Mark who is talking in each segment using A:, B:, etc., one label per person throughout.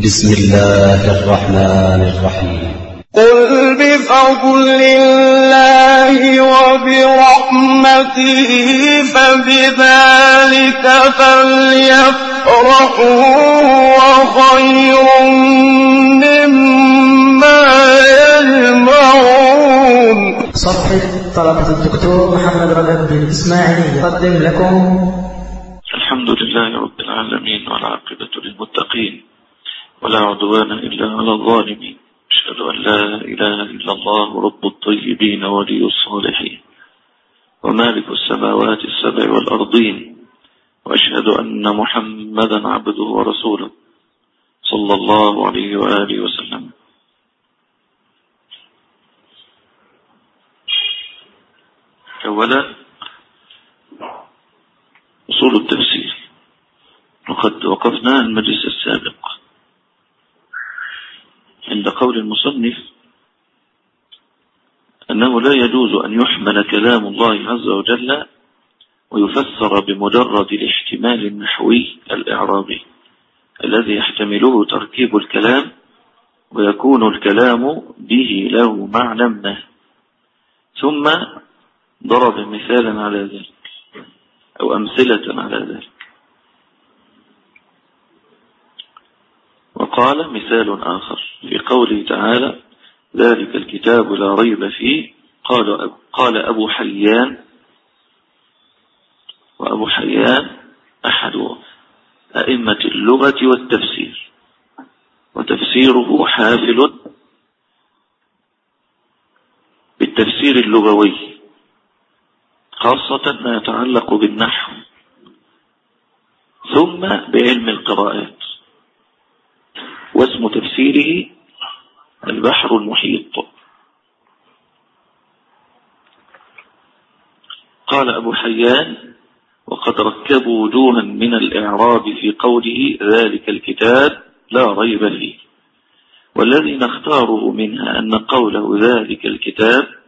A: بسم الله الرحمن الرحيم.
B: قل بفضل الله وبرحمته فبذلك فليفرحوا وخير مما يجمعون.
C: صفحة طلبة الدكتور محمد رجب بن إسماعيل. يقدم لكم.
D: الحمد لله رب العالمين والعاقبة للمتقين. ولا عدوان إلا على الظالمين. أشهد أن لا إله إلا الله رب الطيبين ولي الصالحين. ومالك السماوات السبع والأرضين. وأشهد أن محمدا عبده ورسوله صلى الله عليه وآله وسلم. أولا أصول التفسير. وقد وقفنا المجلس السابق. عند قول المصنف أنه لا يجوز أن يحمل كلام الله عز وجل ويفسر بمجرد الاحتمال النحوي الإعرابي الذي يحتمله تركيب الكلام ويكون الكلام به له معنى ما. ثم ضرب مثالا على ذلك أو أمثلة على ذلك. وقال مثال آخر في قوله تعالى ذلك الكتاب لا ريب فيه. قال قال أبو حيان وأبو حيان أحد أئمة اللغة والتفسير وتفسيره حافل بالتفسير اللغوي خاصة ما يتعلق بالنحو ثم بعلم القراءات. واسم تفسيره البحر المحيط. قال أبو حيان وقد ركبوا وجوها من الإعراب في قوله ذلك الكتاب لا ريب فيه. والذي نختاره منها أن قوله ذلك الكتاب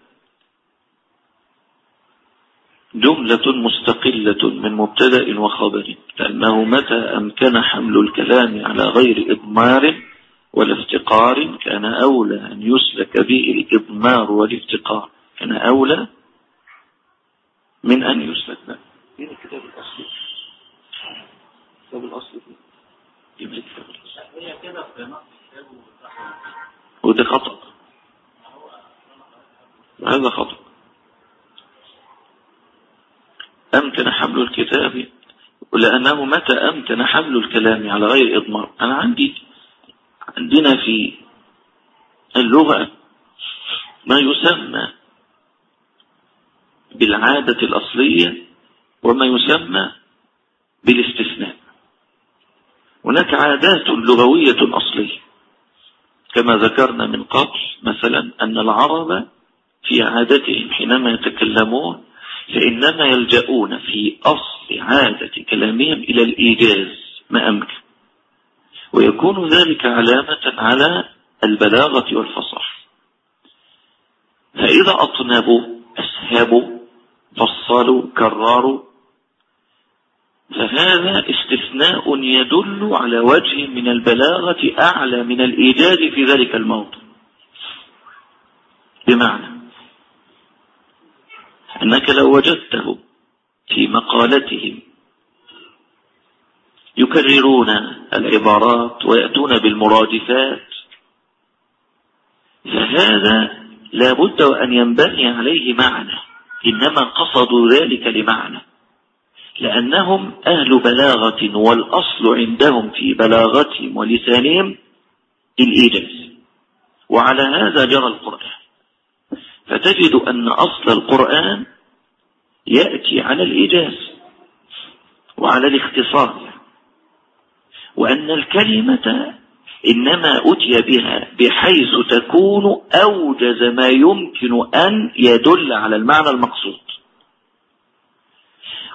D: جملة مستقلة من مبتدأ وخبر. لأنه متى أمكن حمل الكلام على غير إضمار ولا افتقار؟ كان أولى أن يسلك به الإضمار والافتقار. كان أولى من أن يسلك به. هنا الكتاب الأصلي؟ الكتاب الأصلي جيب لي الكتاب الأصلي. وده خطأ. هذا خطأ. أمكن حمل الكتاب؟ ولأنه متى أمكن حمل الكلام على غير إضمار؟ أنا عندي عندنا في اللغة ما يسمى بالعادة الأصلية وما يسمى بالاستثناء. هناك عادات لغوية أصلية كما ذكرنا من قبل مثلا أن العرب في عادتهم حينما يتكلمون فإنما يلجؤون في أصل عادة كلامهم إلى الإيجاز ما أمكن. ويكون ذلك علامة على البلاغة والفصاحة. فإذا أطنبوا أسهبوا فصلوا كرروا فهذا استثناء يدل على وجه من البلاغة أعلى من الإيجاز في ذلك الموضع بمعنى أنك لو وجدته في مقالتهم يكررون العبارات ويأتون بالمرادفات فهذا لا بد وأن ينبني عليه معنى إنما قصدوا ذلك لمعنى لأنهم أهل بلاغة والأصل عندهم في بلاغتهم ولسانهم الإيجاز وعلى هذا جرى القرآن. فتجد أن أصل القرآن يأتي على الإيجاز وعلى الاختصار وأن الكلمة إنما أتي بها بحيث تكون أوجز ما يمكن أن يدل على المعنى المقصود.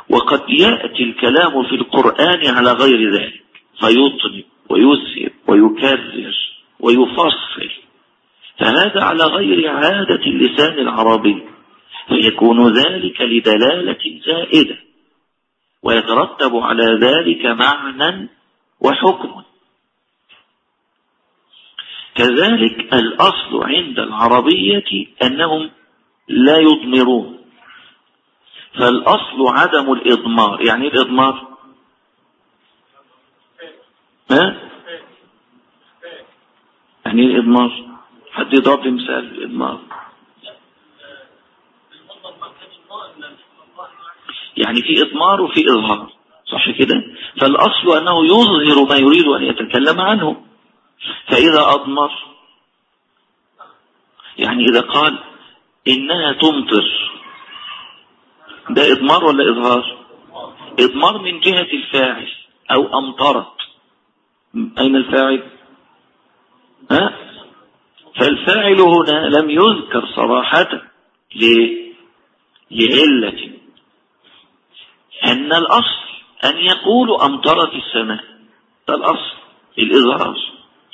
D: وقد يأتي الكلام في القرآن على غير ذلك فيطنب ويسهب ويكرر ويفصل فهذا على غير عادة اللسان العربي فيكون ذلك لدلالة زائدة ويترتب على ذلك معنى وحكم. كذلك الأصل عند العربية أنهم لا يضمرون فالأصل عدم الإضمار يعني إيه الإضمار؟ ها؟ يعني إيه الإضمار؟ حد يضرب لي مثال الإضمار يعني في إضمار وفي إظهار صح كده؟ فالأصل أنه يظهر ما يريد أن يتكلم عنه. فإذا أضمر يعني إذا قال إنها تمطر ده إضمار ولا إظهار؟ إضمار من جهة الفاعل أو أمطرت. أين الفاعل؟ ها؟ فالفاعل هنا لم يذكر صراحة ليه لعلة. أن الأصل أن يقولوا أمطرت السماء. ده الأصل الإظهار.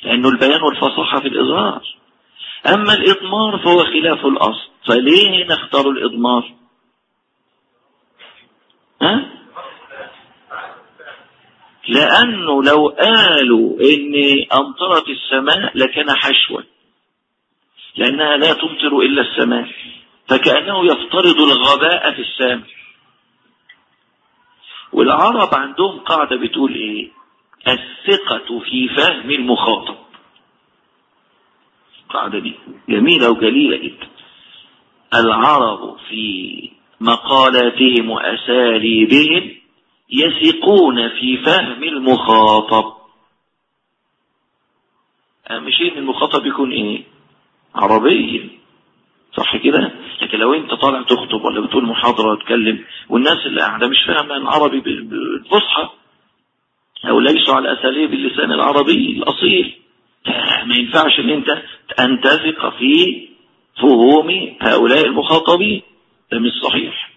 D: لأنه البيان والفصاحة في الإظهار. أما الإضمار فهو خلاف الأصل. فليه هنا اختاروا الإضمار؟ ها؟ لأنه لو قالوا إن أمطرت السماء لكان حشوا لأنها لا تمطر إلا السماء فكأنه يفترض الغباء في السامع والعرب عندهم قاعدة بتقول إيه؟ الثقة في فهم المخاطب. القاعدة دي جميلة وجليلة جدا. العرب في مقالاتهم وأساليبهم يثقون في فهم المخاطب. شيء إن المخاطب يكون إيه؟ عربي صح كده؟ لكن لو انت طالع تخطب ولا بتقول محاضرة تكلم والناس اللي قاعدة مش فاهمة العربي بالفصحى أو ليسوا على أساليب اللسان العربي الأصيل ما ينفعش إن انت ان تثق في فهوم هؤلاء المخاطبين. ده مش صحيح.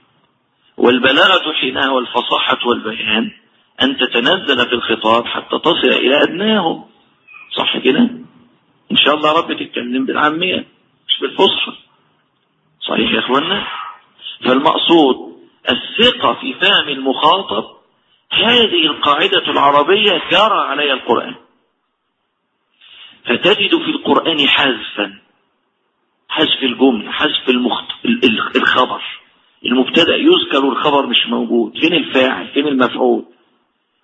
D: والبلاغة حينها والفصاحة والبيان أن تتنزل في الخطاب حتى تصل إلى أدناهم. صح كده؟ إن شاء الله رب تتكلم بالعامية مش بالفصحى. صحيح يا أخوانا فالمقصود الثقة في فهم المخاطب هذه القاعدة العربية جرى عليها القرآن. فتجد في القرآن حذفا حذف الجملة حذف المخت... الخبر. المبتدأ يذكر الخبر مش موجود. فين الفاعل؟ فين المفعول؟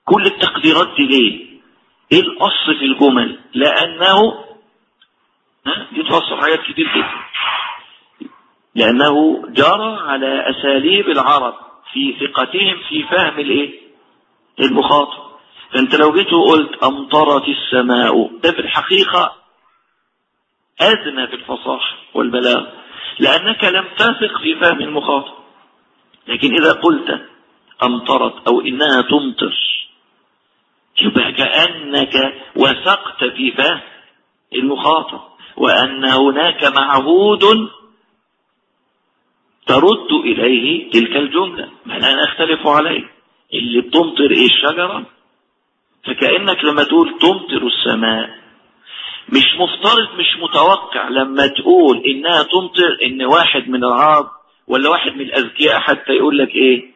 D: كل التقديرات دي ليه؟ إيه الأصل في الجمل؟ لأنه يتوصل حاجات كتير جدا. لأنه جرى على أساليب العرب في ثقتهم في فهم الإيه؟ المخاطب فأنت لو جيت وقلت أمطرت السماء ده في الحقيقة ادنى في الفصاحة والبلاغة لأنك لم تثق في فهم المخاطب لكن إذا قلت أمطرت أو إنها تمطر يبقى كأنك وثقت في فهم المخاطب وأن هناك معهود ترد إليه تلك الجملة. ما لا نختلف عليه. اللي بتمطر إيه الشجرة؟ فكأنك لما تقول تمطر السماء مش مفترض مش متوقع لما تقول إنها تمطر إن واحد من العرب ولا واحد من الأذكياء حتى يقول لك إيه؟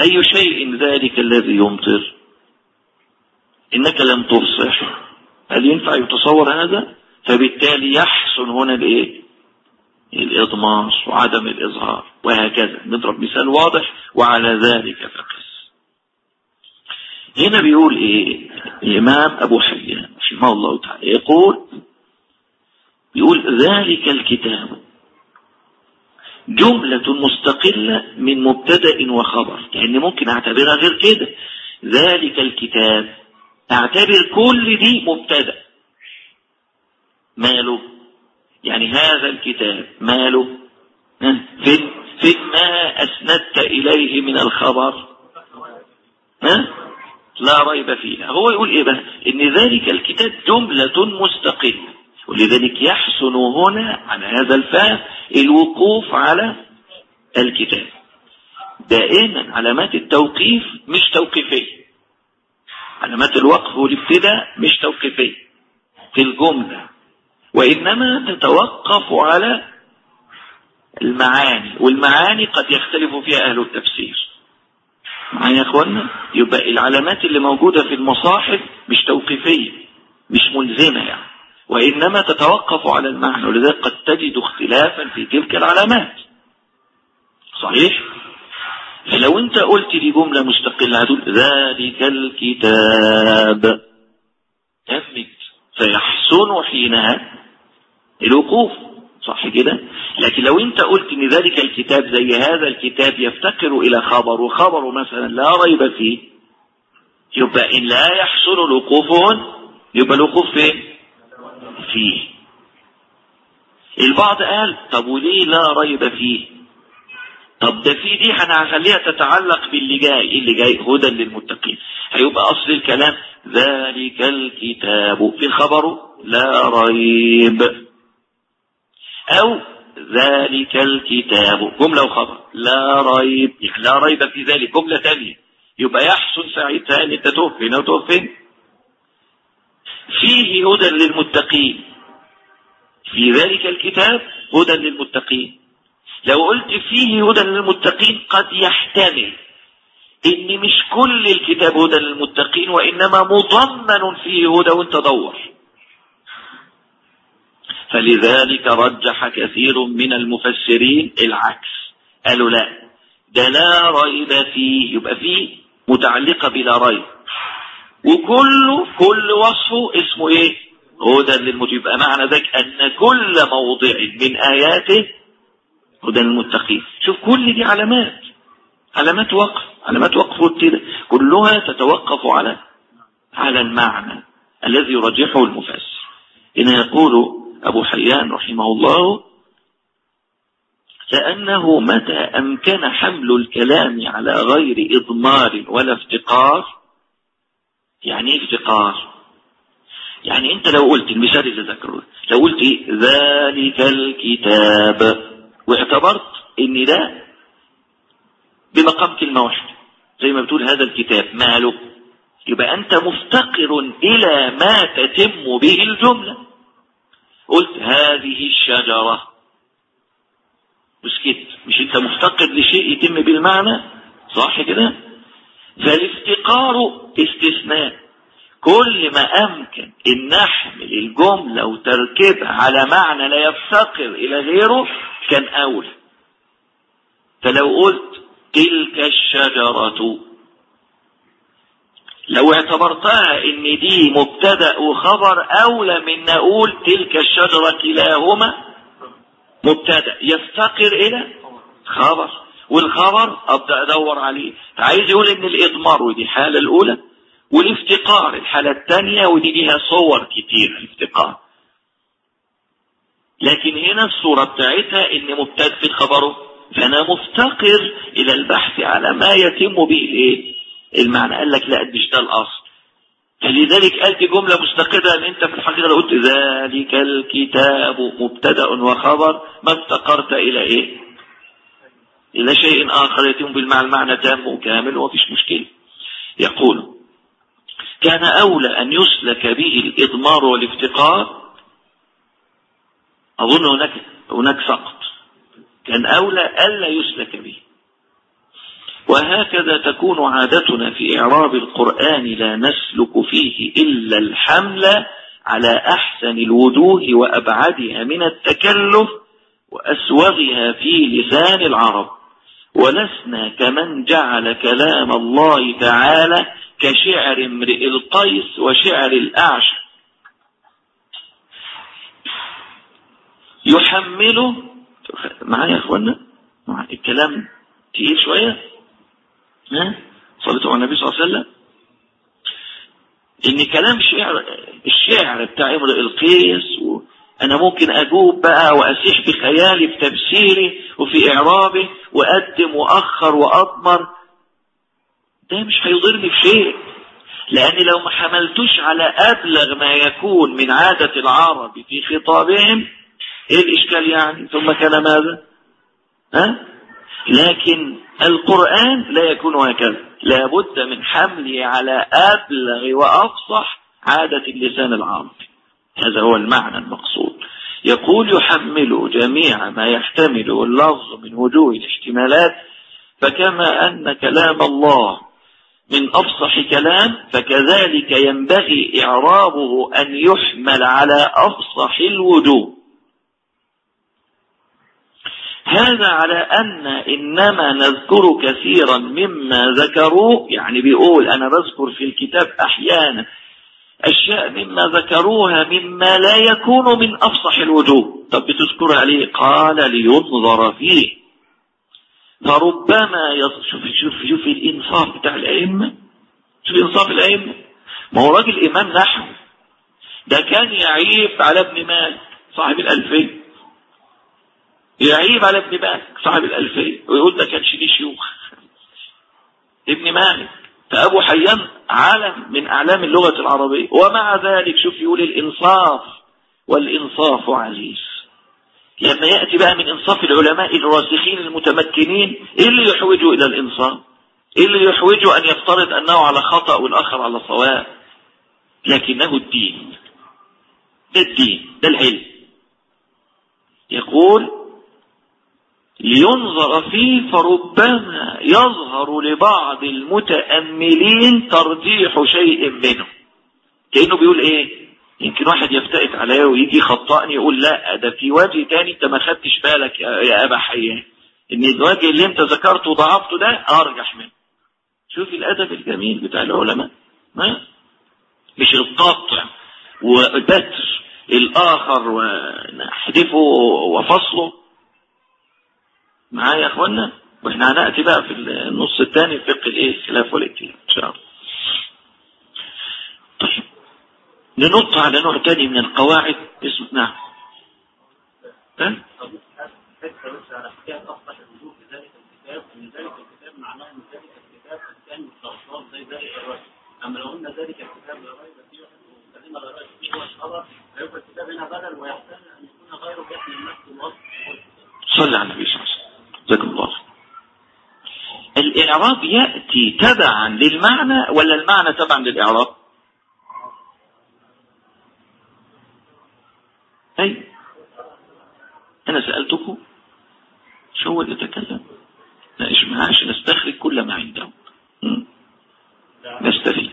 D: أي شيء ذلك الذي يمطر؟ إنك لم تبصر. هل ينفع يتصور هذا؟ فبالتالي يحسن هنا الإيه؟ الإضمار وعدم الإظهار وهكذا. نضرب مثال واضح وعلى ذلك فقس. هنا بيقول إيه؟ الإمام أبو حيان رحمه الله تعالى يقول يقول ذلك الكتاب جملة مستقلة من مبتدأ وخبر. يعني ممكن أعتبرها غير كده. ذلك الكتاب. أعتبر كل دي مبتدأ. ماله؟ يعني هذا الكتاب ماله؟ فين فين ما أسندت إليه من الخبر؟ ها؟ لا ريب فيها. هو يقول إيه بقى إن ذلك الكتاب جملة مستقلة. ولذلك يحسن هنا على هذا الفهم الوقوف على الكتاب. دائما علامات التوقيف مش توقيفية. علامات الوقف والابتداء مش توقيفية. في الجملة وإنما تتوقف على المعاني والمعاني قد يختلف فيها أهل التفسير. معايا يا أخوانا يبقى العلامات اللي موجودة في المصاحف مش توقيفية مش ملزمة يعني. وإنما تتوقف على المعنى ولذلك قد تجد اختلافا في تلك العلامات. صحيح؟ فلو أنت قلت لي جملة مستقلة هتقول ذلك الكتاب. تمت. فيحسن حينها الوقوف صح كده؟ لكن لو انت قلت إن ذلك الكتاب زي هذا الكتاب يفتقر إلى خبر وخبره مثلا لا ريب فيه يبقى إن لا يحصل الوقوف هنا يبقى الوقوف فين؟ فيه. البعض قال طب وليه لا ريب فيه؟ طب ده في دي أنا هخليها تتعلق باللي جاي. إيه اللي جاي؟ هدى للمتقين. هيبقى أصل الكلام ذلك الكتاب. في خبره لا ريب. أو ذلك الكتاب. جملة وخبر لا ريب. يعني لا ريب في ذلك. جملة ثانية. يبقى يحسن ساعتها ان أنت تقف هنا وتقف هنا فيه هدى للمتقين. في ذلك الكتاب هدى للمتقين. لو قلت فيه هدى للمتقين قد يحتمل. ان مش كل الكتاب هدى للمتقين وإنما مضمن فيه هدى وانت دور. فلذلك رجح كثير من المفسرين العكس. قالوا لا ده لا ريب فيه. يبقى فيه متعلقة بلا ريب. وكله كل وصفه اسمه إيه؟ هدى للمتقين. يبقى معنى ذلك أن كل موضع من آياته هدى للمتقين. شوف كل دي علامات. علامات وقف. علامات وقف كلها تتوقف على على المعنى الذي يرجحه المفسر. هنا يقول أبو حيان رحمه الله لأنه متى أمكن حمل الكلام على غير إضمار ولا افتقار؟ يعني إيه افتقار؟ يعني أنت لو قلت المثال اللي ذكره لو قلت إيه؟ ذلك الكتاب واعتبرت إن ده بمقام كلمة واحدة زي ما بتقول هذا الكتاب ماله؟ يبقى أنت مفتقر إلى ما تتم به الجملة. قلت هذه الشجرة. مسكت. مش انت مفتقر لشيء يتم بالمعنى؟ صح كده؟ فالافتقار استثناء. كل ما أمكن إن نحمل الجملة وتركيبها على معنى لا يفتقر إلى غيره كان أولى. فلو قلت تلك الشجرة لو اعتبرتها إن دي مبتدأ وخبر أولى من نقول تلك الشجرة كلاهما مبتدأ. يفتقر إلى خبر. والخبر أبدأ أدور عليه. عايز يقول إن الإضمار ودي الحالة الأولى والافتقار. الحالة الثانية ودي ليها صور كتير الافتقار. لكن هنا الصورة بتاعتها إن مبتدأ في خبره. فأنا مفتقر إلى البحث على ما يتم به الإيه؟ المعنى قال لك لا مش ده الأصل. فلذلك قال دي جملة مستقرة إن أنت في الحقيقة لو قلت ذلك الكتاب مبتدأ وخبر ما افتقرت إلى إيه؟ إلى شيء آخر يتم بالمعنى المعنى تام وكامل ومفيش مشكلة. يقول كان أولى أن يسلك به الإضمار والافتقار. أظن هناك هناك سقط. كان أولى ألا يسلك به. وهكذا تكون عادتنا في إعراب القرآن لا نسلك فيه إلا الحمل على أحسن الوجوه وأبعدها من التكلف وأسوغها في لسان العرب. ولسنا كمن جعل كلام الله تعالى كشعر امرئ القيس وشعر الأعشى. يحمله معايا يا أخوانا؟ الكلام تقيل شوية؟ ها صليتوا على النبي صلى الله عليه وسلم. إن كلام شعر الشعر بتاع امرئ القيس أنا ممكن أجوب بقى وأسيح بخيالي في تفسيري وفي إعرابي وأقدم وأخر وأضمر. ده مش هيضرني في شيء. لأن لو ما حملتوش على أبلغ ما يكون من عادة العرب في خطابهم إيه الإشكال يعني؟ ثم كان ماذا ها؟ لكن القرآن لا يكون هكذا. لابد من حمله على أبلغ وأفصح عادة اللسان العربي. هذا هو المعنى المقصود. يقول يحمل جميع ما يحتمله اللفظ من وجوه الاحتمالات فكما أن كلام الله من أفصح كلام فكذلك ينبغي إعرابه أن يحمل على أفصح الوجوه. هذا على أن إنما نذكر كثيرا مما ذكروه يعني بيقول أنا بذكر في الكتاب أحيانا أشياء مما ذكروها مما لا يكون من أفصح الوجوه. طب بتذكر عليه؟ قال لينظر فيه. فربما شوف شوف شوف الإنصاف بتاع الأئمة. شوف إنصاف الأئمة. ما هو راجل إمام نحو. ده كان يعيب على ابن مالك صاحب الألفين يعيب على ابن مالك صاحب الألفين ويقول ده كان ليه شيوخ. ابن مالك فأبو حيان عالم من أعلام اللغة العربية ومع ذلك شوف يقول الإنصاف والإنصاف عزيز. لما يأتي بقى من إنصاف العلماء الراسخين المتمكنين إيه اللي يحوجه إلى الإنصاف؟ إيه اللي يحوجه أن يفترض أنه على خطأ والآخر على صواب؟ لكنه الدين. ده الدين ده العلم. يقول لينظر فيه فربما يظهر لبعض المتأملين ترجيح شيء منه. كأنه بيقول إيه؟ يمكن واحد يفتئت عليا ويجي خطأني يقول لا ده في وجه تاني أنت ما خدتش بالك يا أبا حيان إن الوجه اللي أنت ذكرته وضعفته ده أرجح منه. شوف الأدب الجميل بتاع العلماء ما مش القطع وبتر الآخر ونحذفه وفصله. معايا يا أخوانا وإحنا هنأتي بقى في النص الثاني فقه الإيه؟ الخلاف والائتلاف إن شاء الله. طيب. ننط على نوع ثاني من القواعد اسمه نعم. ها؟ ذلك الكتاب لا ريب فيه وكلمة لا ريب فيه بدل أن يكون صلى على النبي صلى الله عليه وسلم جزاكم الله الإعراب يأتي تبعا للمعنى ولا المعنى تبعا للإعراب؟ أي أنا سألتكم شو هو اللي تكلم؟ لا إيش معاش؟ نستخرج كل ما عنده نستفيد.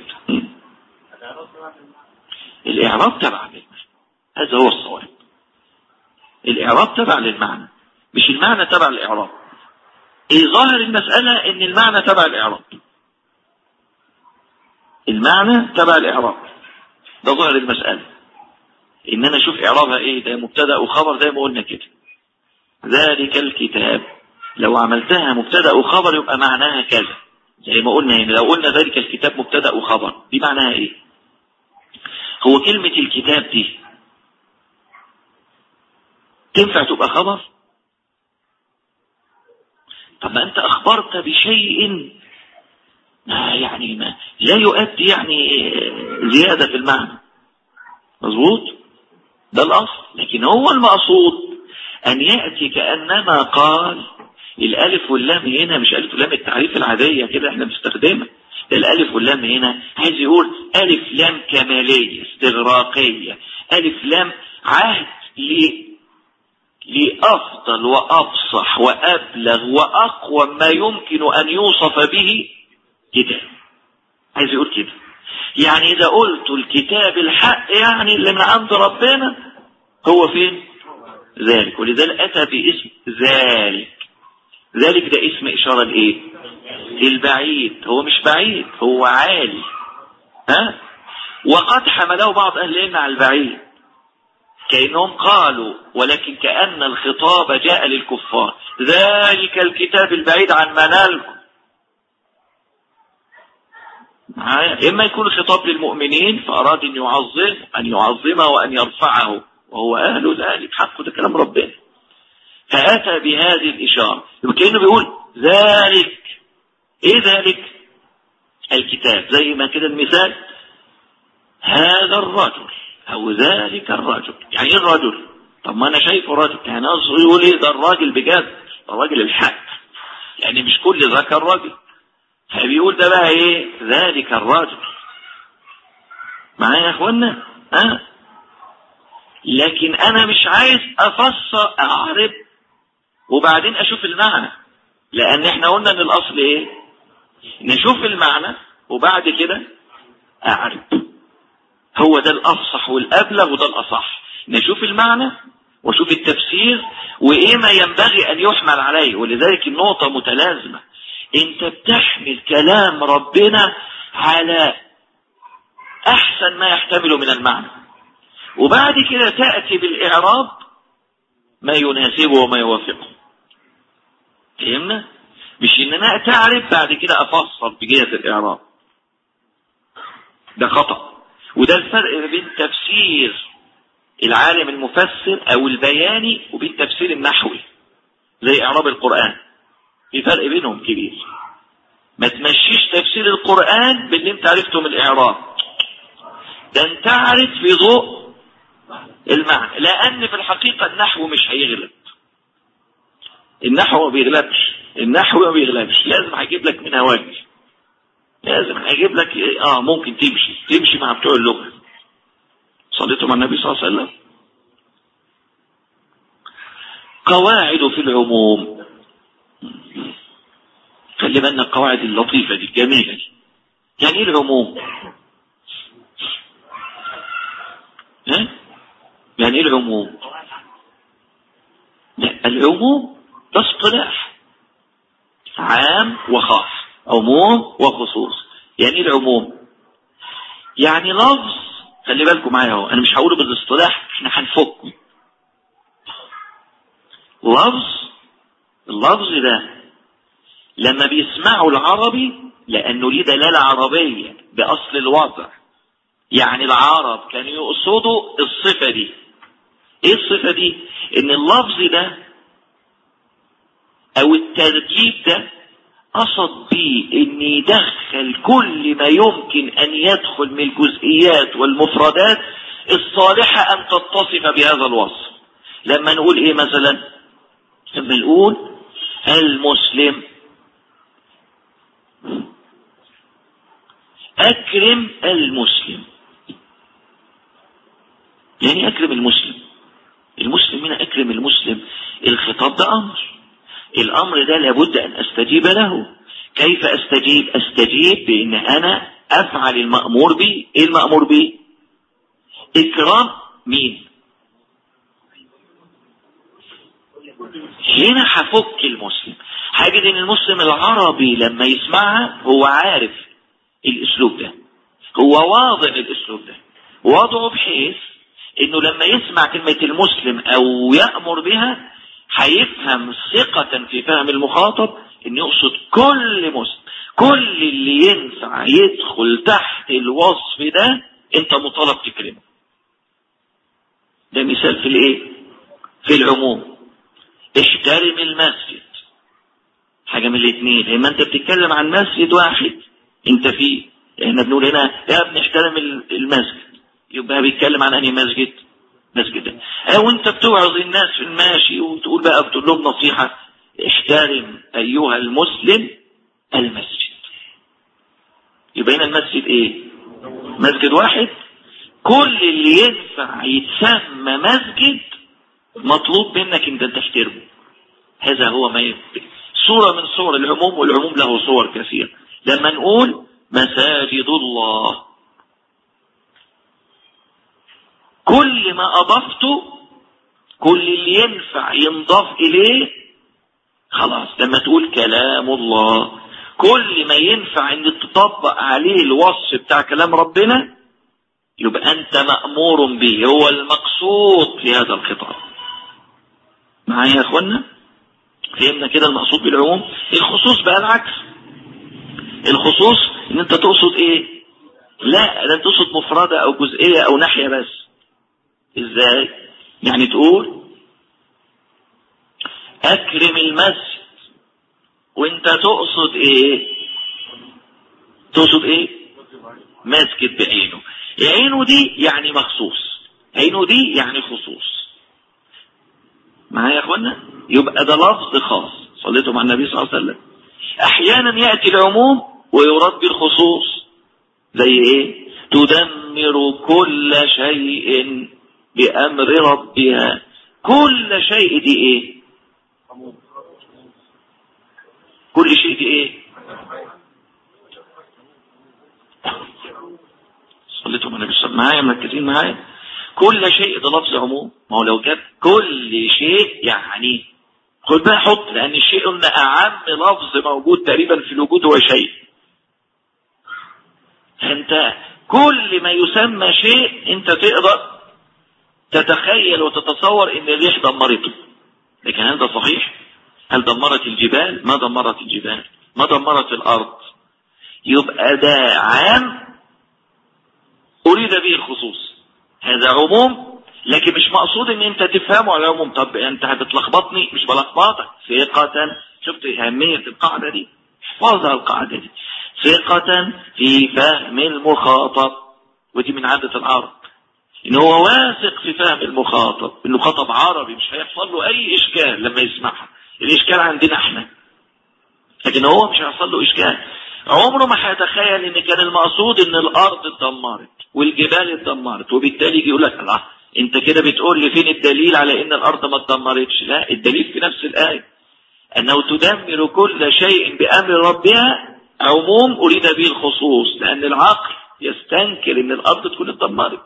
D: الإعراب تبع للمعنى. هذا هو الصواب. الإعراب تبع للمعنى مش المعنى تبع الإعراب. ظاهر المسألة إن المعنى تبع الإعراب. المعنى تبع الإعراب. ده ظاهر المسألة. إن أنا أشوف إعرابها إيه؟ ده مبتدأ وخبر زي ما قلنا كده. ذلك الكتاب. لو عملتها مبتدأ وخبر يبقى معناها كذا. زي ما قلنا هنا لو قلنا ذلك الكتاب مبتدأ وخبر دي معناها إيه؟ هو كلمة الكتاب دي تنفع تبقى خبر؟ طب ما أنت أخبرت بشيء ما يعني ما لا يؤدي يعني زيادة في المعنى. مظبوط؟ ده الأصل. لكن هو المقصود أن يأتي كأنما قال الألف واللام هنا مش ألف واللام التعريف العادية كده إحنا بنستخدمها. الألف واللام هنا عايز يقول ألف لام كمالية استغراقية. ألف لام عهد لأفضل وأفصح وأبلغ وأقوى ما يمكن أن يوصف به كتاب. عايز يقول كده. يعني إذا قلت الكتاب الحق يعني اللي من عند ربنا هو فين؟ ذلك. ولذلك أتى باسم ذلك. ذلك ده اسم إشارة لإيه؟ للبعيد. هو مش بعيد هو عالي. ها؟ وقد حمله بعض أهل العلم على البعيد. كأنهم قالوا ولكن كأن الخطاب جاء للكفار. ذلك الكتاب البعيد عن منالكم. إما يكون خطاب للمؤمنين فأراد أن يعظم أن يعظمه وأن يرفعه وهو أهل ذلك. حقه ده كلام ربنا. فأتى بهذه الإشارة. كأنه بيقول ذلك. إيه ذلك؟ الكتاب. زي ما كده المثال. هذا الرجل أو ذلك الرجل. يعني إيه الرجل؟ طب ما أنا شايفه رجل. يعني أصله يقول إيه؟ ده الراجل بجد. الراجل الحق يعني مش كل ذكر رجل فبيقول ده بقى إيه؟ ذلك الرجل. معايا يا أخوانا؟ ها؟ لكن أنا مش عايز أفسر أعرب وبعدين أشوف المعنى. لأن إحنا قلنا إن الأصل إيه؟ نشوف المعنى وبعد كده أعرب. هو ده الأفصح والأبلغ وده الأصح. نشوف المعنى وشوف التفسير وإيه ما ينبغي أن يحمل عليه ولذلك النقطة متلازمة. أنت بتحمل كلام ربنا على أحسن ما يحتمله من المعنى. وبعد كده تأتي بالإعراب ما يناسبه وما يوافقه. فهمنا؟ مش إن أنا تعرف بعد كده افصل بجهة الإعراب. ده خطأ. وده الفرق بين تفسير العالم المفسر أو البياني وبين التفسير النحوي زي إعراب القرآن. في فرق بينهم كبير. ما تمشيش تفسير القرآن باللي انت عرفته من الإعراب. ده انت عارف في ضوء المعنى. لأن في الحقيقة النحو مش هيغلب. النحو ما بيغلبش. النحو ما بيغلبش. لازم هيجيب لك منها وجه. لازم هيجيب لك آه ممكن تمشي. تمشي مع بتوع اللغة. صليتوا مع النبي صلى الله عليه وسلم؟ قواعد في العموم. خلي بالنا القواعد اللطيفة دي الجميلة دي. يعني إيه العموم؟ ها؟ يعني إيه العموم؟ لا العموم ده اصطلاح عام وخاص. عموم وخصوص. يعني إيه العموم؟ يعني لفظ خلي بالكم معايا أهو أنا مش هقوله بالاصطلاح إحنا هنفكه لفظ اللفظ ده لما بيسمعوا العربي لأنه ليه دلالة عربية بأصل الوضع. يعني العرب كانوا يقصدوا الصفة دي. إيه الصفة دي؟ إن اللفظ ده أو التركيب ده قصد بيه ان يدخل كل ما يمكن أن يدخل من الجزئيات والمفردات الصالحة أن تتصف بهذا الوصف. لما نقول إيه مثلا؟ لما نقول المسلم. أكرم المسلم. يعني أكرم المسلم. المسلم هنا أكرم المسلم. الخطاب ده أمر. الأمر ده لابد أن أستجيب له. كيف أستجيب؟ أستجيب بأن أنا أفعل المأمور به إيه المأمور به إكرام مين؟ هنا هفك المسلم. هجد إن المسلم العربي لما يسمعها هو عارف الأسلوب ده. هو واضع الأسلوب ده. وضعه بحيث إنه لما يسمع كلمة المسلم أو يأمر بها هيفهم ثقة في فهم المخاطب ان يقصد كل مسلم كل اللي ينفع يدخل تحت الوصف ده أنت مطالب تكرمه. ده مثال في الإيه؟ في العموم. احترم المسجد. حاجة من الاثنين اما أنت بتتكلم عن مسجد واحد أنت فيه إحنا بنقول هنا يا بنحترم المسجد. يبقى بيتكلم عن أنهي مسجد؟ مسجد. أو انت بتوعظ الناس في الماشي وتقول بقى بتقول لهم نصيحة احترم أيها المسلم المسجد. يبقى هنا المسجد إيه؟ مسجد واحد. كل اللي ينفع يتسمى مسجد مطلوب منك أنت تحترمه. هذا هو ما يبقى صورة من صور العموم والعموم له صور كثيرة. لما نقول مساجد الله كل ما أضفته كل اللي ينفع ينضاف إليه خلاص لما تقول كلام الله كل ما ينفع إن تطبق عليه الوصف بتاع كلام ربنا يبقى أنت مأمور به هو المقصود في هذا الخطاب. معايا يا اخوانا فهمنا كده المقصود بالعموم؟ الخصوص بقى العكس. الخصوص إن أنت تقصد إيه؟ لا ده تقصد مفردة أو جزئية أو ناحية بس. إزاي؟ يعني تقول أكرم المسجد. وأنت تقصد إيه؟ تقصد إيه؟ مسجد بعينه. عينه دي يعني مخصوص. عينه دي يعني خصوص. معايا يا أخوانا؟ يبقى ده لفظ خاص. صليتوا مع النبي صلى الله عليه وسلم. أحيانا يأتي العموم ويراد بالخصوص زي إيه؟ تدمر كل شيء. بأمر ربها. كل شيء دي إيه؟ كل شيء دي إيه؟ صليتم النبي صلى معايا؟ مركزين معايا؟ كل شيء ده لفظ عموم. ما هو لو جاب كل شيء يعني خد بقى حط لأن الشيء قلنا أعم لفظ موجود تقريبا في الوجود هو شيء. فانت كل ما يسمى شيء أنت تقدر تتخيل وتتصور إن الريح دمرته. لكن هل ده صحيح؟ هل دمرت الجبال؟ ما دمرت الجبال؟ ما دمرت الأرض؟ يبقى ده عام أريد به الخصوص. هذا عموم لكن مش مقصود إن أنت تفهمه على العموم. طب أنت هتتلخبطني مش بلخبطك. ثقة شفت أهمية القاعدة دي؟ احفظها القاعدة دي. ثقة في فهم المخاطب. ودي من عادة العرب ان هو واثق في فهم المخاطب إنه خطب عربي مش هيحصل له أي إشكال لما يسمعها. الإشكال عندنا إحنا. لكن هو مش هيحصل له إشكال. عمره ما هيتخيل إن كان المقصود إن الأرض اتدمرت والجبال اتدمرت وبالتالي يجي يقول لك الله أنت كده بتقول لي فين الدليل على إن الأرض ما اتدمرتش؟ لا الدليل في نفس الآية. أنه تدمر كل شيء بأمر ربها عموم أريد به الخصوص لأن العقل يستنكر إن الأرض تكون اتدمرت.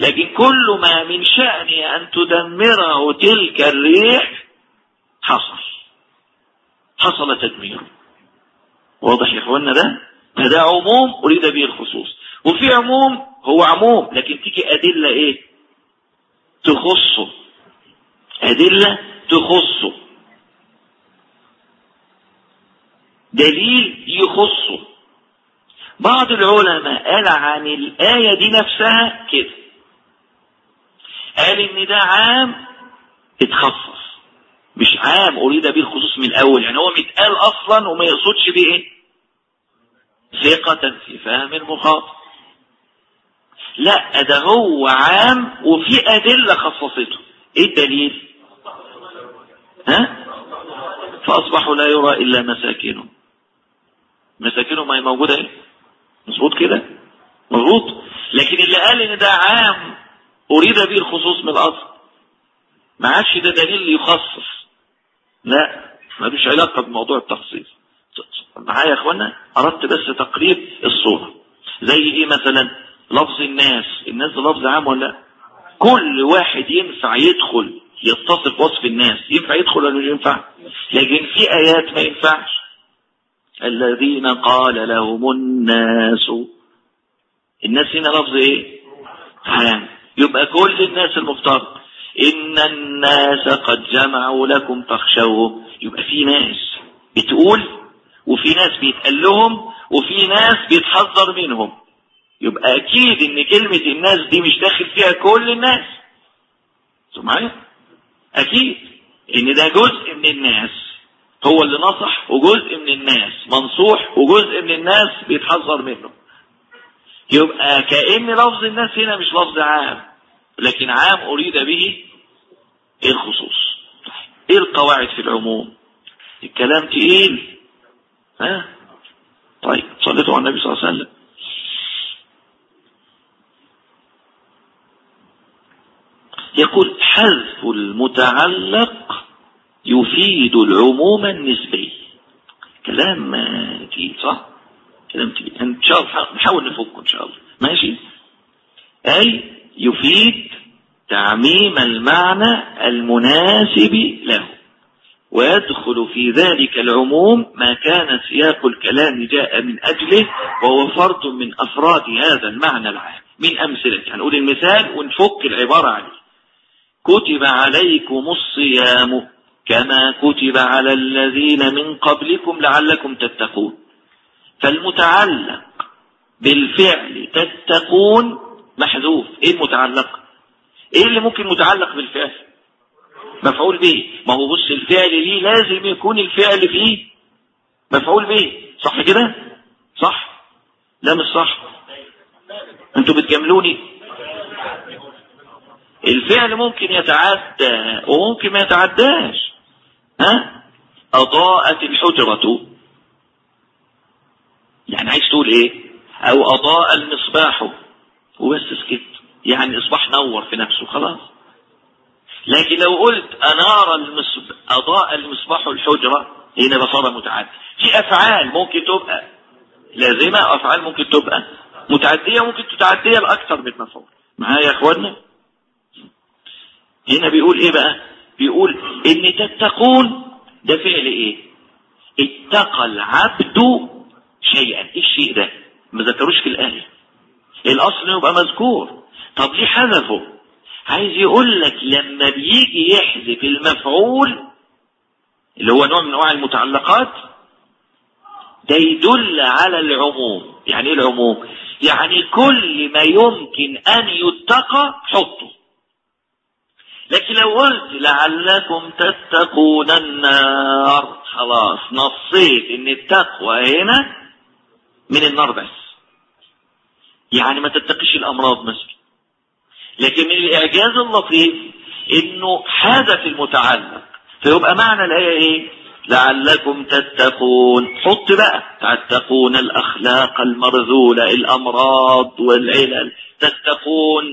D: لكن كل ما من شأنه أن تدمره تلك الريح حصل. حصل تدميره واضح يا اخوانا ده؟ فده عموم أريد به الخصوص. وفي عموم هو عموم لكن تيجي أدلة إيه؟ تخصه. أدلة تخصه. دليل يخصه. بعض العلماء قال عن الآية دي نفسها كده. قال إن ده عام اتخصص. مش عام أريد به الخصوص من الأول. يعني هو متقال أصلا وما يقصدش بيه إيه؟ ثقة في فهم المخاطب. لا ده هو عام وفي أدلة خصصته. إيه الدليل؟ ها؟ فأصبحوا لا يرى إلا مساكنهم مساكنهم ما هي موجودة إيه؟ مظبوط كده؟ مظبوط. لكن اللي قال إن ده عام أريد به الخصوص من الأصل. ما عادش ده دليل يخصص. لا ملوش علاقة بموضوع التخصيص. معايا يا إخوانا؟ أردت بس تقريب الصورة. زي إيه مثلا؟ لفظ الناس. الناس ده لفظ عام ولا لأ؟ كل واحد ينفع يدخل يتصف وصف الناس. ينفع يدخل ولا مش ينفع؟ لكن في آيات ما ينفعش. الذين قال لهم الناس. الناس هنا لفظ إيه؟ عام. يبقى كل الناس المفترض إن الناس قد جمعوا لكم فاخشوهم يبقى في ناس بتقول وفي ناس بيتقال لهم وفي ناس بيتحذر منهم. يبقى أكيد إن كلمة الناس دي مش داخل فيها كل الناس. معايا أكيد إن ده جزء من الناس. هو اللي نصح وجزء من الناس. منصوح وجزء من الناس بيتحذر منه. يبقى كأن لفظ الناس هنا مش لفظ عام. لكن عام أريد به الخصوص؟ إيه القواعد في العموم؟ الكلام تقيل. ها؟ طيب صليتوا على النبي صلى الله عليه وسلم. يقول حذف المتعلق يفيد العموم النسبي. كلام تقيل صح؟ كلام تقيل. إن شاء الله نحاول نفكه إن شاء الله. ماشي؟ أي؟ يفيد تعميم المعنى المناسب له. ويدخل في ذلك العموم ما كان سياق الكلام جاء من أجله وهو فرد من أفراد هذا المعنى العام. من أمثلة هنقول المثال ونفك العبارة عليه. كتب عليكم الصيام كما كتب على الذين من قبلكم لعلكم تتقون. فالمتعلق بالفعل تتقون محذوف. إيه المتعلق؟ إيه اللي ممكن متعلق بالفعل؟ مفعول به. ما هو بص الفعل ليه لازم يكون الفعل فيه مفعول به. صح كده؟ صح. لا مش صح. أنتوا بتجاملوني. الفعل ممكن يتعدى وممكن ما يتعداش. ها؟ أضاءت الحجرة. يعني عايز تقول إيه؟ أو أضاء المصباح. وبس سكت. يعني اصبح نور في نفسه خلاص. لكن لو قلت أنار المصباح أضاء المصباح الحجرة هنا بصارة متعدد. في أفعال ممكن تبقى لازمة أفعال ممكن تبقى متعدية ممكن تتعدية لأكثر من مفعول. معايا يا اخوانا هنا بيقول إيه بقى؟ بيقول إن تتقون ده فعل إيه؟ اتقى العبد شيئا. إيه الشيء ده؟ ما ذكروش في الآية. الأصل يبقى مذكور. طب ليه حذفه؟ عايز يقول لك لما بيجي يحذف المفعول اللي هو نوع من أنواع المتعلقات ده يدل على العموم. يعني إيه العموم؟ يعني كل ما يمكن أن يتقى حطه. لكن لو قلت لعلكم تتقون النار خلاص نصيت إن التقوى هنا من النار بس. يعني ما تتقيش الأمراض مثلا. لكن من الإعجاز اللطيف إنه حدث المتعلق فيبقى معنى الآية إيه؟ لعلكم تتقون. حط بقى. تتقون الأخلاق المرذولة الأمراض والعلل. تتقون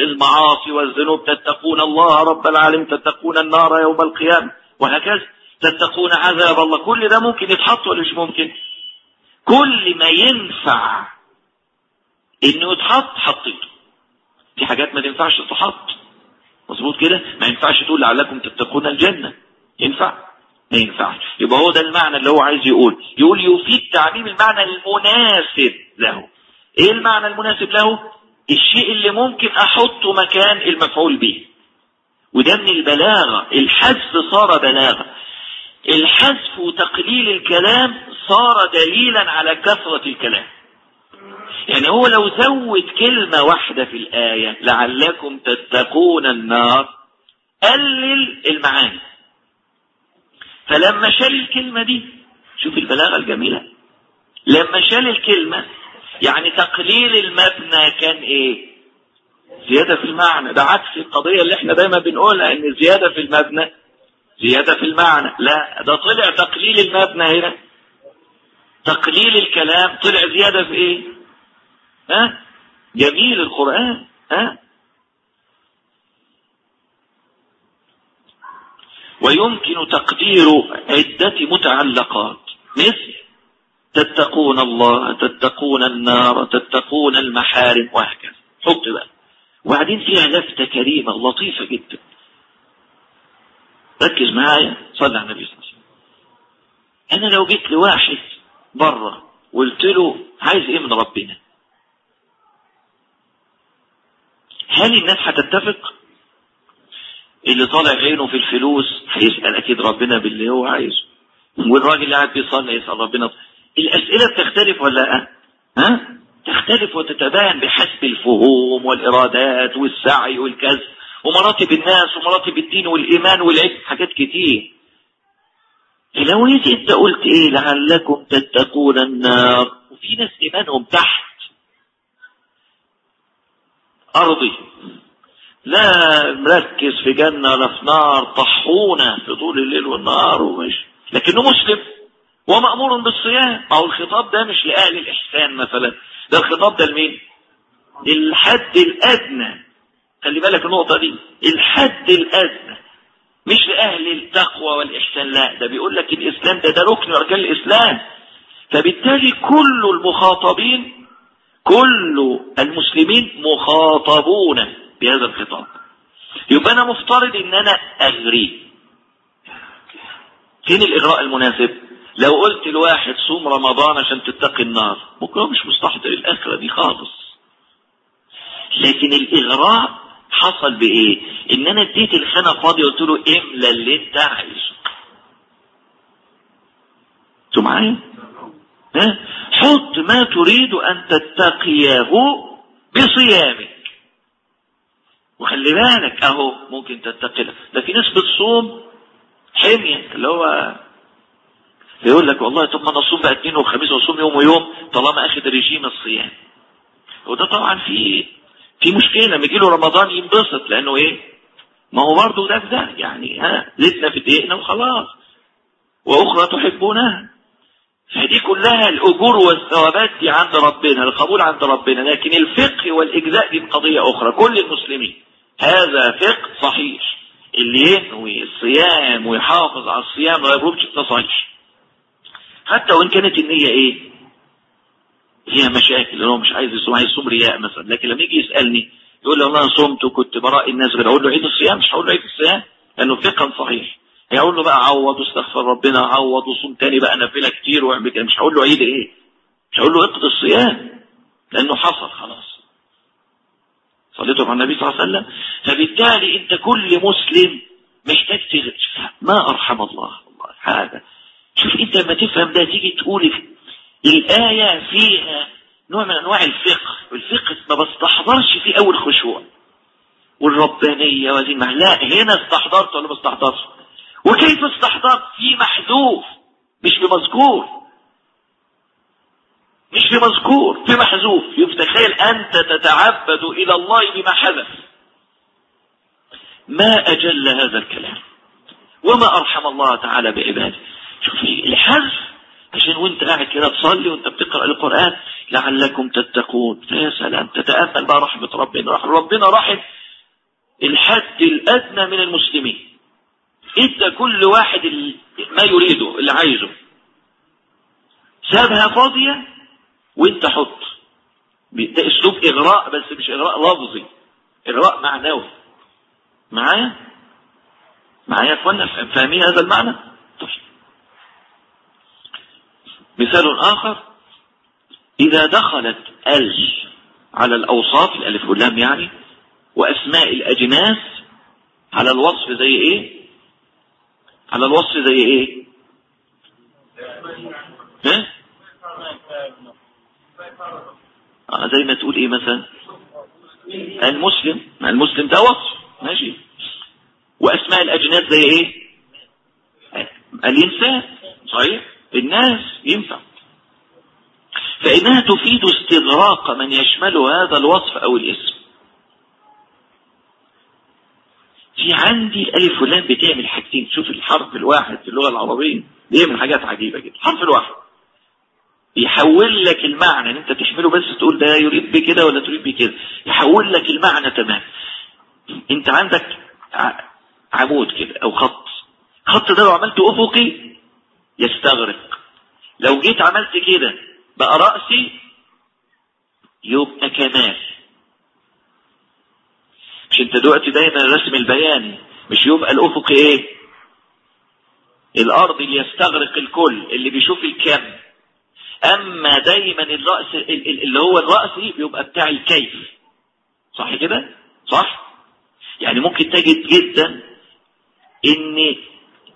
D: المعاصي والذنوب. تتقون الله رب العالمين. تتقون النار يوم القيامة. وهكذا. تتقون عذاب الله. كل ده ممكن يتحط ولا مش ممكن؟ كل ما ينفع إنه يتحط حطيته في حاجات ما تنفعش تتحط. مظبوط كده؟ ما ينفعش تقول لعلكم تتقون الجنة. ينفع؟ ما ينفعش. يبقى هو ده المعنى اللي هو عايز يقول. يقول يفيد تعليم المعنى المناسب له. إيه المعنى المناسب له؟ الشيء اللي ممكن أحطه مكان المفعول به. وده من البلاغة. الحذف صار بلاغة. الحذف وتقليل الكلام صار دليلا على كثرة الكلام. يعني هو لو زود كلمة واحدة في الآية لعلكم تتقون النار قلل المعاني. فلما شال الكلمة دي شوف البلاغة الجميلة. لما شال الكلمة يعني تقليل المبنى كان إيه؟ زيادة في المعنى. ده عكس القضية اللي إحنا دايما بنقولها إن زيادة في المبنى زيادة في المعنى. لا ده طلع تقليل المبنى هنا. تقليل الكلام طلع زيادة في إيه؟ ها؟ جميل القرآن ها؟ ويمكن تقدير عدة متعلقات. مثل تتقون الله تتقون النار تتقون المحارم وهكذا. حط بقى. وبعدين فيها لفتة كريمة لطيفة جدا. ركز معايا. صلى على النبي صلى الله عليه وسلم. أنا لو جيت لواحد بره وقلت له عايز إيه من ربنا؟ هل الناس هتتفق؟ اللي طالع عينه في الفلوس هيسأل أكيد ربنا باللي هو عايزه. والراجل اللي قاعد بيصلي يسأل ربنا. الأسئلة بتختلف ولا لأ؟ ها؟ تختلف وتتباين بحسب الفهوم والإرادات والسعي والكذب ومراتب الناس ومراتب الدين والإيمان والعلم حاجات كتير. لو أنت قلت إيه؟ لعلكم تتقون النار. وفي ناس إيمانهم تحت. ارضي لا مركز في جنة لا في نار طحونة في طول الليل والنهار ومش لكنه مسلم ومأمور بالصيام. أو الخطاب ده مش لأهل الإحسان مثلا. ده الخطاب ده لمين؟ للحد الأدنى. خلي بالك النقطة دي. الحد الأدنى. مش لأهل التقوى والإحسان لا. ده بيقول لك الإسلام ده ده ركن أركان الإسلام. فبالتالي كل المخاطبين كل المسلمين مخاطبون بهذا الخطاب. يبقى أنا مفترض إن أنا أغري. فين الإغراء المناسب؟ لو قلت لواحد صوم رمضان عشان تتقي النار ممكن هو مش مستحضر الآخرة دي خالص. لكن الإغراء حصل بإيه؟ إن أنا اديت الخانة فاضية قلت له املى اللي أنت عايزه. أنتوا معايا؟ حط ما تريد أن تتقيه بصيامك. وخلي بالك أهو ممكن تتقي ده في ناس بتصوم حمية اللي هو يقول لك والله طب ما أنا اصوم بقى اثنين وخميس واصوم يوم ويوم طالما اخد رجيم الصيام. وده طبعا في في مشكلة. لما يجي له رمضان ينبسط لأنه إيه؟ ما هو برضه ده في ده يعني ها لسنا في دقيقنا وخلاص. وأخرى تحبونها. فدي كلها الأجور والثوابات دي عند ربنا القبول عند ربنا. لكن الفقه والإجزاء دي قضيه أخرى. كل المسلمين هذا فقه صحيح. اللي ينوي الصيام ويحافظ على الصيام ما يبرمش التصحيح حتى وإن كانت النية إيه؟ فيها مشاكل. اللي هو مش عايز يصوم عايز يصوم رياء مثلا. لكن لما يجي يسألني يقول لي والله أنا صمت وكنت براء الناس غير. أقول له عيد الصيام مش هقول له عيد الصيام لأنه فقها صحيح. هيقول له بقى عوض واستغفر ربنا عوض وصوم تاني بقى نافلة كتير واعمل كده. مش هقول له عيد إيه؟ مش هقول له اقضي الصيام لأنه حصل خلاص. صليتوا على النبي صلى الله عليه وسلم. فبالتالي أنت كل مسلم محتاج تفهم ما أرحم الله. الله هذا. شوف أنت لما تفهم ده تيجي تقول الآية فيها نوع من أنواع الفقه. الفقه ما بستحضرش فيه أول خشوع. والربانية وهذه لا هنا استحضرت ولا ما استحضرش؟ وكيف استحضرت؟ في محذوف مش بمذكور. مش بمذكور في محذوف. تخيل أنت تتعبد إلى الله بما حدث. ما أجل هذا الكلام؟ وما أرحم الله تعالى بعباده؟ شوفي الحذف عشان وأنت قاعد كده تصلي وأنت بتقرأ القرآن لعلكم تتقون. يا سلام. تتأمل بقى رحمة ربنا. ربنا رحم الحد الأدنى من المسلمين. ادى كل واحد ما يريده اللي عايزه. سابها فاضية وإنت حط. ده أسلوب إغراء بس مش إغراء لفظي. إغراء معنوي. معايا؟ معايا يا إخوانا؟ فاهمين هذا المعنى؟ طيب. مثال آخر. إذا دخلت ال على الأوصاف الألف واللام يعني وأسماء الأجناس على الوصف زي إيه؟ على الوصف زي إيه؟ ها؟ آه زي ما تقول إيه مثلا؟ المسلم. المسلم ده وصف. ماشي. واسماء الاجناس زي إيه؟ الانسان. صحيح؟ الناس. ينفع. فإنها تفيد استغراق من يشمل هذا الوصف أو الاسم. في عندي الالف واللام بتعمل حاجتين. شوف الحرف الواحد في اللغة العربية بيعمل حاجات عجيبة جدا. الحرف الواحد. يحول لك المعنى. إن أنت تحمله بس تقول ده يريد بكده ولا تريد بكده. يحول لك المعنى تمام أنت عندك عمود كده أو خط. خط ده لو عملته أفقي يستغرق. لو جيت عملت كده بقى رأسي يبقى كمال. مش انت دلوقتي دايما الرسم البياني مش يبقى الأفق إيه؟ الأرض اللي يستغرق الكل اللي بيشوف الكم. أما دايما الرأس اللي هو الرأسي بيبقى بتاع الكيف. صح كده؟ صح؟ يعني ممكن تجد جدا إن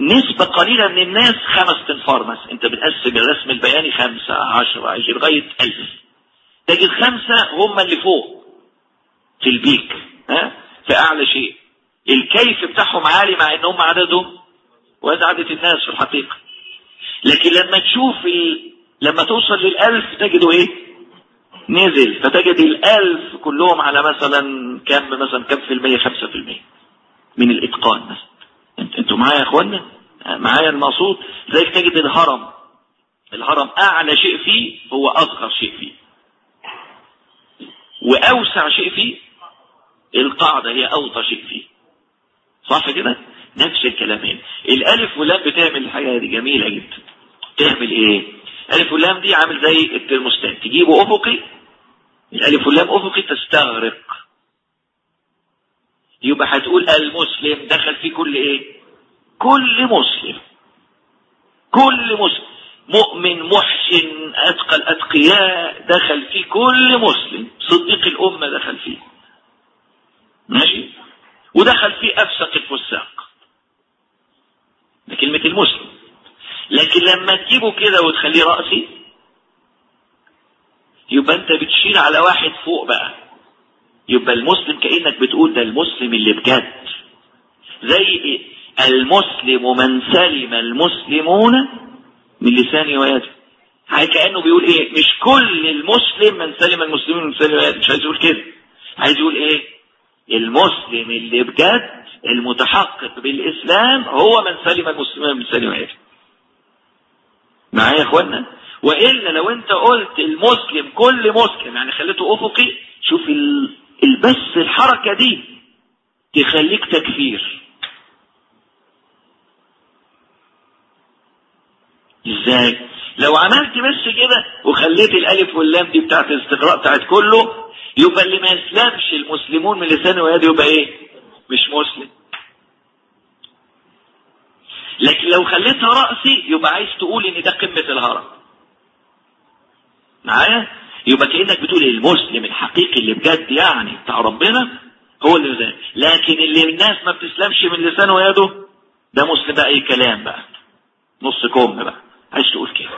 D: نسبة قليلة من الناس خمس تنفار مثلا أنت بتقسم الرسم البياني خمسة عشرة عشرين لغاية ألف. تجد خمسة هم اللي فوق في البيك. ها؟ في أعلى شيء. الكيف بتاعهم عالي مع إن هم عددهم وهذا عدد الناس في الحقيقة. لكن لما تشوف ال... لما توصل للألف تجده إيه؟ نزل. فتجد الألف كلهم على مثلا كم؟ مثلا كم في المية؟ خمسة في المية. من الإتقان مثلا. أنتوا معايا يا اخوانا معايا المقصود؟ لذلك تجد الهرم. الهرم أعلى شيء فيه هو أصغر شيء فيه. وأوسع شيء فيه القاعدة هي اوطى شيء فيه. صح كده؟ نفس الكلامين الألف واللام بتعمل الحاجة دي جميلة جدا. تعمل إيه؟ الالف واللام دي عامل زي الترموستات. تجيبه أفقي الألف واللام أفقي تستغرق. يبقى هتقول المسلم دخل فيه كل إيه؟ كل مسلم. كل مسلم. مؤمن محسن أتقى الأتقياء دخل فيه كل مسلم. صديق الأمة دخل فيه. ماشي؟ ودخل فيه أفسق الفساق. ده كلمه المسلم لكن لما تجيبه كده وتخليه رأسي يبقى أنت بتشيل على واحد فوق بقى. يبقى المسلم كأنك بتقول ده المسلم اللي بجد. زي إيه؟ المسلم من سلم المسلمون من لسانه ويده. كأنه بيقول إيه؟ مش كل المسلم من سلم المسلمون من لسانه ويده. مش عايز يقول كده. عايز يقول إيه؟ المسلم اللي بجد المتحقق بالإسلام هو من سلم المسلمون من لسانه ويده معايا يا إخوانا؟ وإلا لو أنت قلت المسلم كل مسلم يعني خليته أفقي شوف البس الحركة دي تخليك تكفير. إزاي؟ لو عملت بس كده وخليت الالف واللام دي بتاعت الاستقراء بتاعت كله يبقى اللي ما يسلمش المسلمون من لسانه ويده يبقى إيه؟ مش مسلم. لكن لو خليتها رأسي يبقى عايز تقول إن ده قمة الهرم. معايا؟ يبقى كأنك بتقول المسلم الحقيقي اللي بجد يعني بتاع ربنا هو اللي ده لكن اللي الناس ما بتسلمش من لسانه ويده ده مسلم بقى اي كلام بقى. نص كم بقى. عايز تقول كده.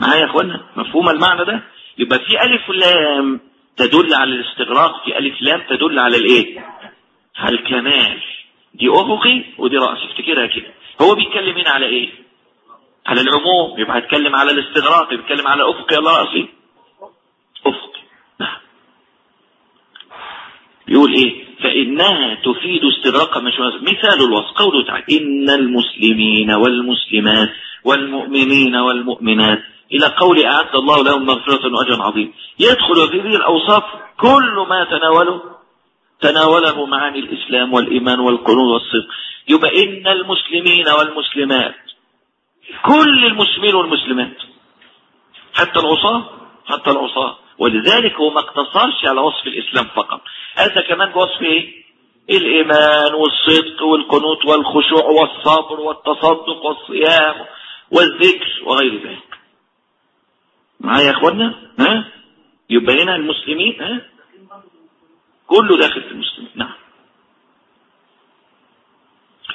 D: معايا يا إخوانا؟ مفهوم المعنى ده؟ يبقى في ألف ولام تدل على الاستغراق في ألف لام تدل على الإيه؟ على الكمال. دي أفقي ودي راسي افتكرها كده. هو بيتكلم هنا على إيه؟ على العموم. يبقى هيتكلم على الاستغراق بيتكلم على أفقي. ولا راسي أفقي. نعم. يقول إيه؟ فإنها تفيد استغراق مثال الوصف قوله تعالى إن المسلمين والمسلمات والمؤمنين والمؤمنات. إلى قول أعد الله لهم مغفرة وأجرا عظيم. يدخل في هذه الأوصاف كل ما تناوله تناوله معاني الإسلام والإيمان والقنوط والصدق. يبقى إن المسلمين والمسلمات كل المسلمين والمسلمات حتى العصاة حتى العصاة. ولذلك هو ما اقتصرش على وصف الإسلام فقط. هذا كمان وصف إيه؟ الإيمان والصدق والقنوط والخشوع والصبر والتصدق والصيام والذكر وغير ذلك. معايا يا اخوانا ها؟ يبقى هنا المسلمين ها؟ كله داخل في المسلمين. نعم.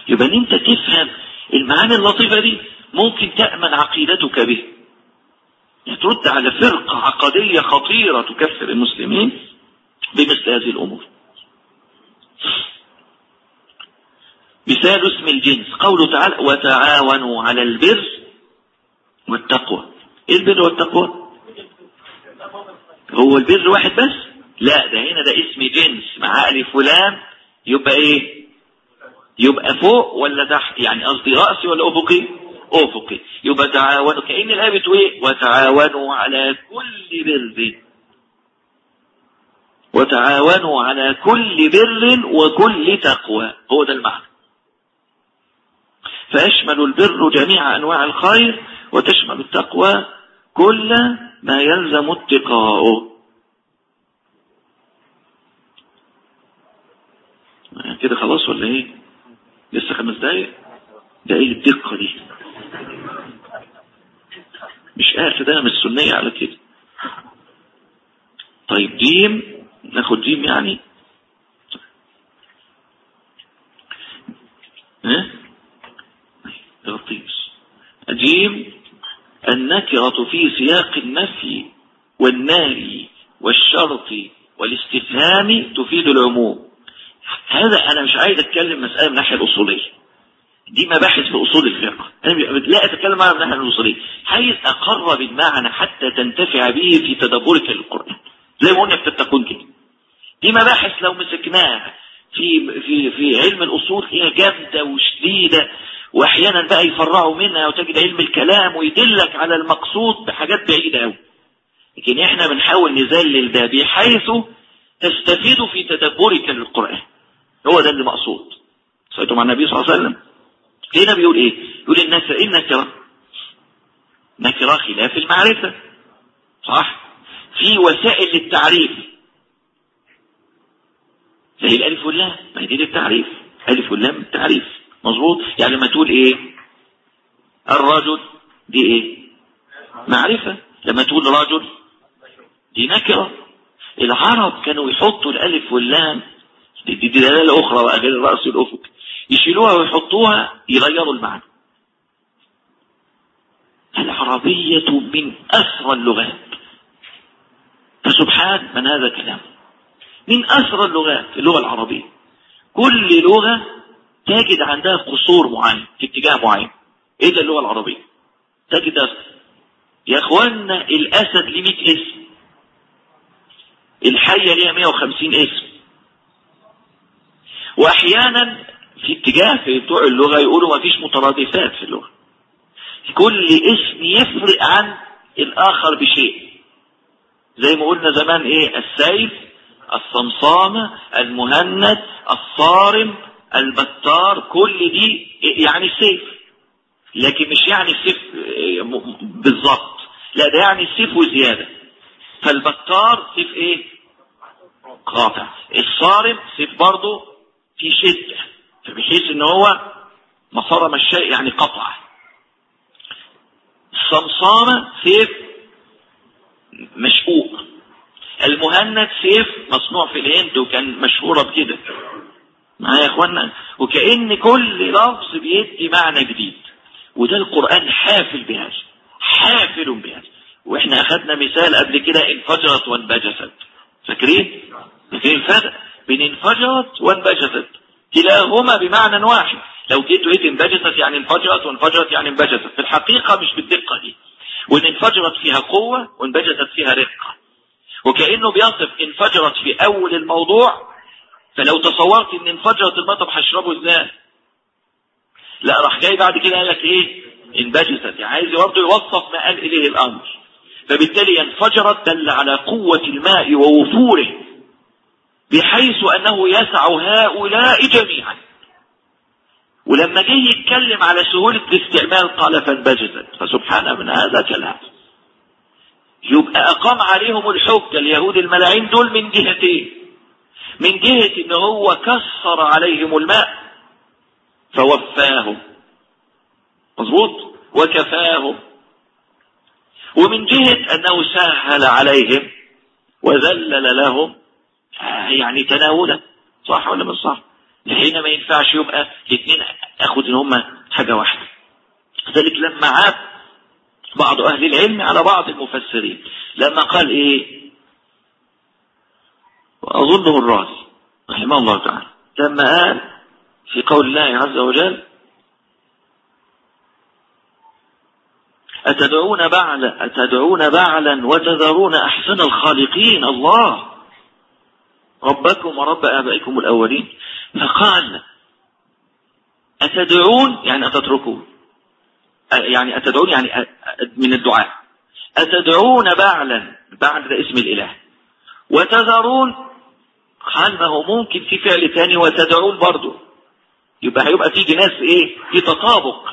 D: يبقى إن أنت تفهم المعاني اللطيفة دي ممكن تأمن عقيدتك به يعني ترد على فرقة عقدية خطيرة تكفر المسلمين بمثل هذه الأمور. مثال اسم الجنس. قوله تعالى وتعاونوا على البر والتقوى إيه البر والتقوى؟ هو البر واحد بس؟ لا ده هنا ده اسم جنس. مع ألف ولام يبقى إيه؟ يبقى فوق ولا تحت؟ يعني قصدي رأسي ولا افقي افقي يبقى تعاونوا كأن الآية بتقول إيه؟ وتعاونوا على كل بر. وتعاونوا على كل بر وكل تقوى. هو ده المعنى. فيشمل البر جميع أنواع الخير وتشمل التقوى كل ما يلزم اتقاؤه. كده خلاص ولا إيه؟ لسه خمس دقايق؟ ده إيه الدقة دي؟ مش قاعد ده من السنية على كده. طيب جيم ناخد جيم يعني. ها؟ لطيف. جيم النكرة في سياق النفي والنهي والشرط والاستفهام تفيد العموم. هذا أنا مش عايز أتكلم مسألة من الناحية الأصولية. دي مباحث في أصول الفقه. أنا لا أتكلم عنها من الناحية الأصولية عايز أقرب المعنى حتى تنتفع به في تدبرك للقرآن. زي ما قلنا في التكون كده. دي مباحث لو مسكناها في في في علم الأصول هي جامدة وشديدة وأحيانا بقى يفرعوا منها وتجد علم الكلام ويدلك على المقصود بحاجات بعيدة قوي لكن إحنا بنحاول نذلل ده بحيث تستفيد في تدبرك للقرآن. هو ده اللي مقصود. سألتم عن النبي صلى الله عليه وسلم؟ هنا بيقول إيه؟ يقول النكرة إيه النكرة نكرة خلاف المعرفة. صح؟ في وسائل للتعريف زي الألف واللام. ما هي دي للتعريف. ألف واللام التعريف. مظبوط؟ يعني لما تقول إيه؟ الرجل. دي إيه؟ معرفة. لما تقول رجل. دي نكرة. العرب كانوا يحطوا الألف واللام دي, دلالة أخرى بقى غير الرأس الأفق. يشيلوها ويحطوها يغيروا المعنى. العربية من أسرى اللغات. فسبحان من هذا كلام من أسرى اللغات اللغة العربية. كل لغة تجد عندها قصور معين في اتجاه معين. إيه ده اللغة العربية؟ تجد يا إخوانا الأسد ليه 100 اسم. الحية ليها 150 اسم. وأحيانا في اتجاه في بتوع اللغة يقولوا ما فيش مترادفات في اللغة. كل اسم يفرق عن الآخر بشيء. زي ما قلنا زمان إيه؟ السيف الصمصامة المهند الصارم البتار كل دي يعني سيف لكن مش يعني السيف بالظبط. لا ده يعني السيف وزيادة. فالبتار سيف إيه؟ قاطع. الصارم سيف برضه في شدة فبحيث إن هو ما صرم الشيء يعني قطع. الصمصامة سيف مشقوق. المهند سيف مصنوع في الهند وكان مشهورة بكده. معايا يا إخوانا وكأن كل لفظ بيدي معنى جديد. وده القرآن حافل بهذا حافل بهذا. وإحنا أخذنا مثال قبل كده انفجرت وانبجست. فاكرين؟ فاكرين الفرق بين انفجرت وانبجست كلاهما بمعنى واحد. لو جيت لقيت انبجست يعني انفجرت وانفجرت يعني انبجست في الحقيقة مش بالدقة دي. وإن انفجرت فيها قوة وانبجست فيها رقة وكأنه بيصف انفجرت في أول الموضوع. فلو تصورت إن انفجرت المطر هشربه إزاي لا راح جاي بعد كده قال لك إيه؟ انبجست يعني عايز برضه يوصف ما قال إليه الأمر. فبالتالي انفجرت دل على قوة الماء ووفوره بحيث أنه يسع هؤلاء جميعا. ولما جه يتكلم على سهولة الاستعمال قال فانبجست فسبحان من هذا كلام. يبقى أقام عليهم الحجة. اليهود الملاعين دول من جهتين. من جهة إن هو كسر عليهم الماء فوفاهم. مظبوط؟ وكفاهم. ومن جهة أنه سهل عليهم وذلل لهم يعني تناولا صح ولا مش صح؟ حين ما ينفعش يبقى الاثنين اخد إن هما حاجة واحدة. ذلك لما عاب بعض أهل العلم على بعض المفسرين لما قال إيه؟ وأظنه الرازي رحمه الله تعالى لما قال في قول الله عز وجل أتدعون بعلا أتدعون بعلا وتذرون أحسن الخالقين؟ الله. ربكم ورب آبائكم الأولين فقال أتدعون؟ يعني أتتركون. يعني أتدعون يعني من الدعاء. أتدعون بعلا بعل ده اسم الإله. وتذرون؟ قال ما هو ممكن في فعل تاني وتدعون برضه يبقى هيبقى في جناس إيه؟ في تطابق.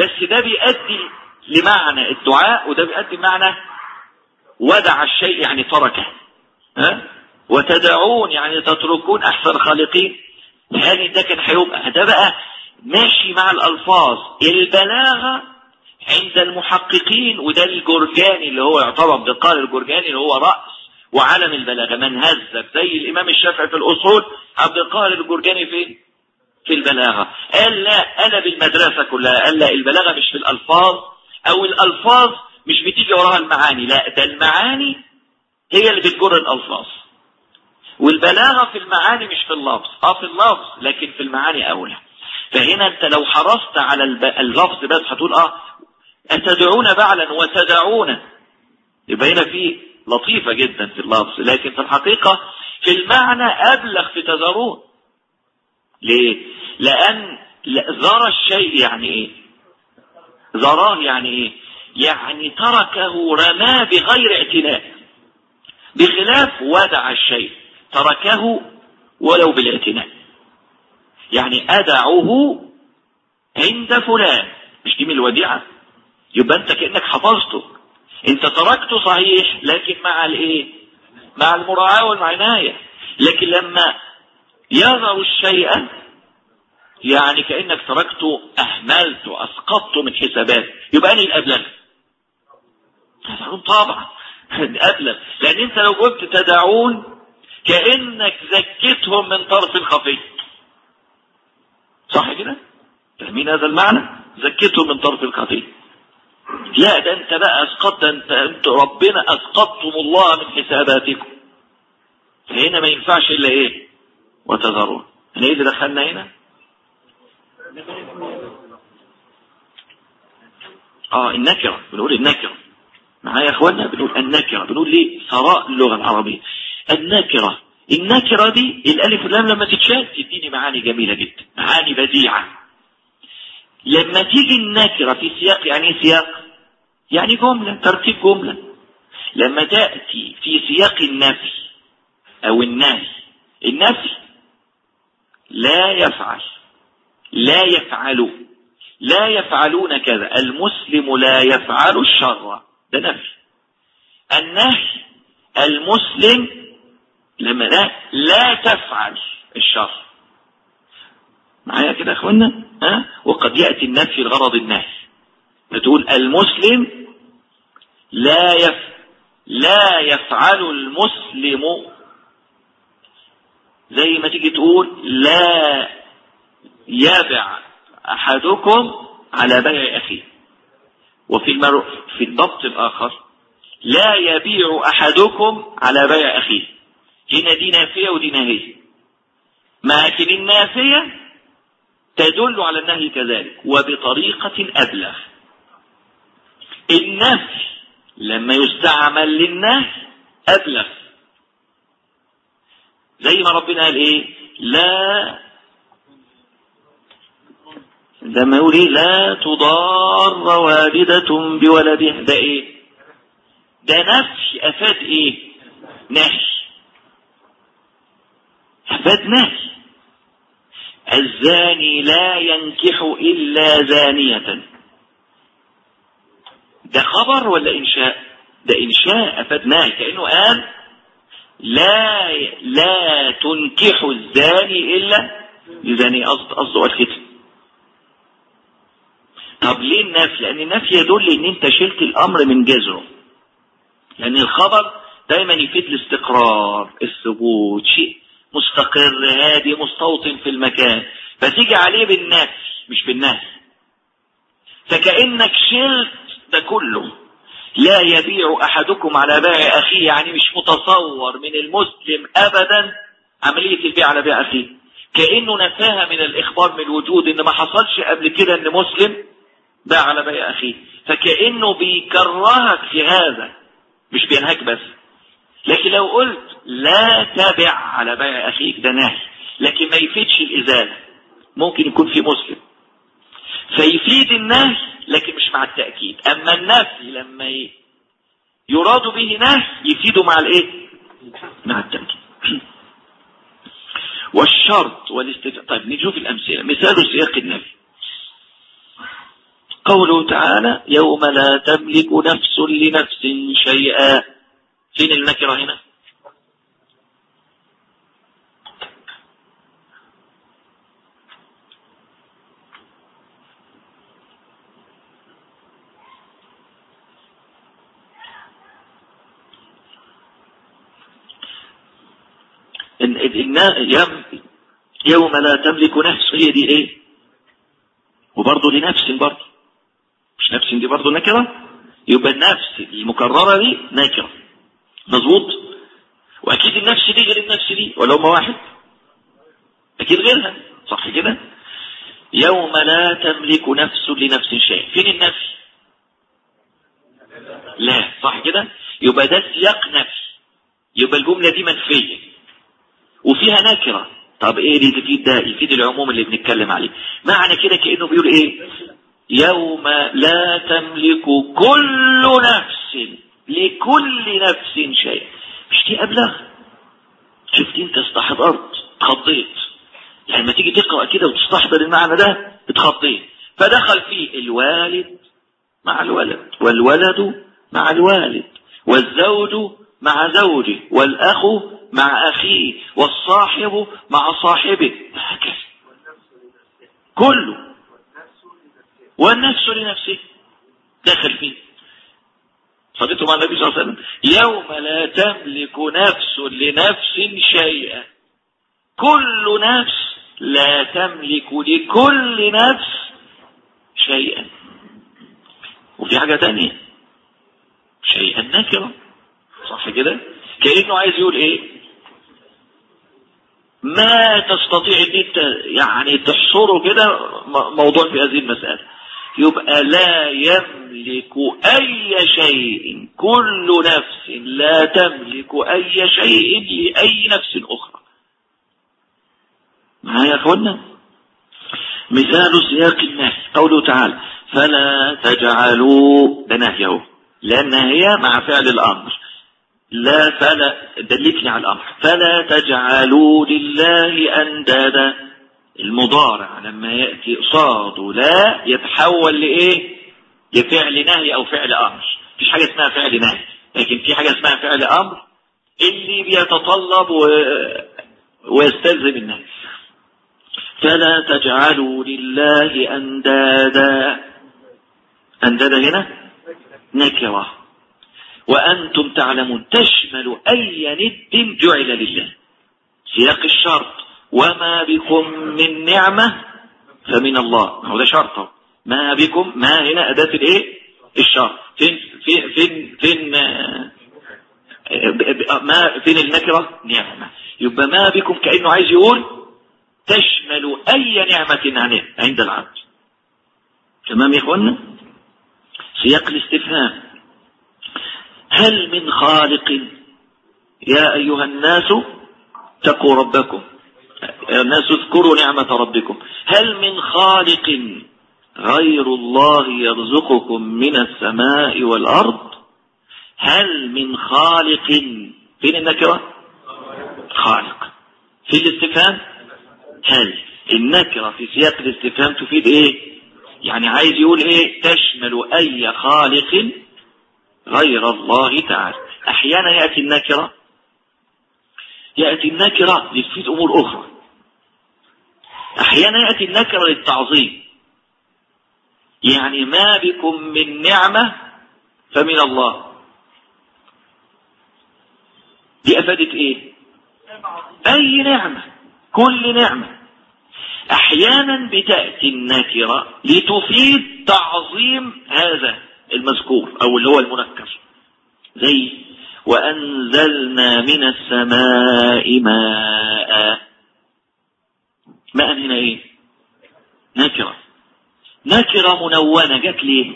D: بس ده بيؤدي لمعنى الدعاء وده بيؤدي لمعنى ودع الشيء يعني تركه. ها؟ وتدعون يعني تتركون أحسن الخالقين هل ده كان هيبقى ده بقى ماشي مع الألفاظ. البلاغة عند المحققين وده الجرجاني اللي هو يعتبر بالقال الجرجاني اللي هو رأس وعلم البلاغة. من هذب زي الإمام الشافعي في الأصول عبد القاهر الجرجاني فين في البلاغة. قال لا أنا بالمدرسة كلها. قال لا البلاغة مش في الألفاظ أو الألفاظ مش بتيجي وراها المعاني. لا ده المعاني هي اللي بتجر الألفاظ. والبلاغة في المعاني مش في اللفظ آه في اللفظ لكن في المعاني أولى فهنا أنت لو حرصت على. اللفظ بس هتقول آه أتدعون بعلا وتدعون يبقى هنا في لطيفة جدا في اللفظ لكن في الحقيقة في المعنى أبلغ في تذرون ليه؟ لأن ذرى الشيء يعني إيه؟ ذراه يعني إيه؟ يعني تركه رماه بغير اعتناء بخلاف ودع الشيء تركه ولو بالاعتناء. يعني أدعه عند فلان. مش دي من الوديعة؟ يبقى أنت كأنك حفظته. أنت تركته صحيح لكن مع الإيه؟ مع المراعاة والعناية. لكن لما يظهر الشيء يعني كأنك تركته أهملته أسقطته من حسابات. يبقى أنا الأبلغ. تدعون طبعا أبلغ. لأن أنت لو قلت تدعون كأنك زكيتهم من طرف خفي. صح كده؟ فاهمين هذا المعنى؟ زكيتهم من طرف الخفي لا ده انت بقى أسقطت انت, انت ربنا أسقطتم الله من حساباتكم. فهنا ما ينفعش إلا إيه؟ وتذرون. إحنا إيه اللي دخلنا هنا؟ آه النكرة. بنقول النكرة. معايا يا اخوانا بنقول النكرة. بنقول ليه؟ ثراء اللغة العربية. النكرة. النكرة دي الألف واللام لما تتشال تديني معاني جميلة جدا معاني بديعة. لما تيجي النكرة في سياق يعني سياق؟ يعني جملة ترتيب جملة. لما تأتي في سياق النفي أو النهي النفي لا يفعل لا يفعل لا يفعلون كذا. المسلم لا يفعل الشر. ده نفي. النهي المسلم لما لا لا تفعل الشر. معايا كده يا إخوانا؟ ها؟ وقد يأتي النفي لغرض النهي. بتقول المسلم لا يف لا يفعل المسلم. زي ما تيجي تقول لا يبع أحدكم على بيع أخيه. وفي المر... في الضبط الآخر لا يبيع أحدكم على بيع أخيه. هنا دي نافية ودي نهية لكن النافية تدل على النهي كذلك وبطريقة أبلغ. النفي لما يستعمل للنهي أبلغ. زي ما ربنا قال إيه؟ لا لما يقول إيه؟ لا تضار والدة بولدها. ده إيه؟ ده نفي أفاد إيه؟ نهي نهي الزاني لا ينكح إلا زانية. ده خبر ولا إنشاء؟ ده إنشاء. افاد نهي كأنه قال لا لا تنكح الزاني إلا لزاني. قصد قصده كده. طب ليه النفي؟ لأن النفي يدل إن أنت شلت الأمر من جذره. لأن الخبر دايما يفيد الاستقرار الثبوت شيء مستقر هادي مستوطن في المكان. فتيجي عليه بالنفي مش بالنهي فكأنك شلت ده كله. لا يبيع أحدكم على بيع أخيه يعني مش متصور من المسلم ابدا. عملية البيع على بيع أخيه. كأنه نفاها من الإخبار من الوجود إن ما حصلش قبل كده إن مسلم باع على بيع أخيه. فكأنه بيكرهك في هذا. مش بينهاك بس. لكن لو قلت لا تبع على بيع أخيك ده نهي لكن ما يفيدش الإزالة. ممكن يكون في مسلم. فيفيد النهي لكن مش مع التأكيد. أما النفي لما يراد به نهي يفيده مع الإيه؟ مع التأكيد. والشرط والاستفاء طيب نشوف الأمثلة. مثال سياق النفي قوله تعالى يوم لا تملك نفس لنفس شيئا. فين النكرة هنا؟ يوم لا تملك نفس هي دي إيه؟ وبرضه لنفس برضه. مش نفس دي برضه نكرة؟ يبقى النفس المكررة دي نكرة. مظبوط؟ وأكيد النفس دي غير النفس دي. ولا هما واحد؟ أكيد غيرها. صح كده؟ يوم لا تملك نفس لنفس شيء. فين النفس؟ لا. صح كده؟ يبقى ده سياق نفس. يبقى الجملة دي منفية. وفيها نكرة. طب إيه اللي تفيد ده؟ يفيد العموم اللي بنتكلم عليه. معنى كده كأنه بيقول إيه؟ يوم لا تملك كل نفس لكل نفس شيء. مش دي أبلغ؟ شفت أنت استحضرت خضيت يعني لما تيجي تقرأ كده وتستحضر المعنى ده اتخضيت. فدخل فيه الوالد مع الولد والولد مع الوالد والزوج مع زوجه والأخ مع أخيه والصاحب مع صاحبه. هكذا كله. والنفس لنفسه. داخل فيه. صليتوا مع النبي صلى الله عليه وسلم. يوم لا تملك نفس لنفس شيئا. كل نفس لا تملك لكل نفس شيئا. وفي حاجة تانية. شيئا نكرة صح كده؟ كأنه عايز يقول إيه؟ ما تستطيع إن أنت يعني تحصره كده موضوع في هذه المسألة. يبقى لا يملك أي شيء كل نفس لا تملك أي شيء لأي نفس أخرى. معايا يا أخوانا؟ مثال سياق النهي. قوله تعالى فلا تجعلوا أهو. لأن هي مع فعل الأمر. لا فلا دلتني على الأمر. فلا تجعلوا لله أندادا. المضارع لما يأتي قصاده لا يتحول لإيه؟ لفعل نهي أو فعل أمر. مفيش حاجة اسمها فعل نهي. لكن في حاجة اسمها فعل أمر اللي بيتطلب و... ويستلزم النهي. فلا تجعلوا لله أندادا. أندادا هنا؟ نكرة. وأنتم تعلمون تشمل أي ند جعل لله. سياق الشرط. وما بكم من نعمة فمن الله. هو ده شرط ما بكم ما هنا أداة الإيه؟ الشرط. فين فين فين, فين ما فين النكرة نعمة. يبقى ما بكم كأنه عايز يقول تشمل أي نعمة عند العبد. تمام يا إخوانا سياق الاستفهام. هل من خالق؟ يا أيها الناس اتقوا ربكم. يا الناس اذكروا نعمة ربكم. هل من خالق غير الله يرزقكم من السماء والأرض؟ هل من خالق؟ فين النكرة؟ خالق. في الاستفهام؟ هل. النكرة في سياق الاستفهام تفيد إيه؟ يعني عايز يقول إيه؟ تشمل أي خالق غير الله تعالى. أحيانا يأتي النكرة يأتي النكرة لتفيد أمور أخرى. أحيانا يأتي النكرة للتعظيم. يعني ما بكم من نعمة فمن الله. دي أفادت إيه؟ أي نعمة؟ كل نعمة. أحيانا بتأتي النكرة لتفيد تعظيم هذا. المذكور أو اللي هو المنكر. زي وأنزلنا من السماء ماء. ماء هنا إيه؟ نكرة. نكرة منونة. جت ليه؟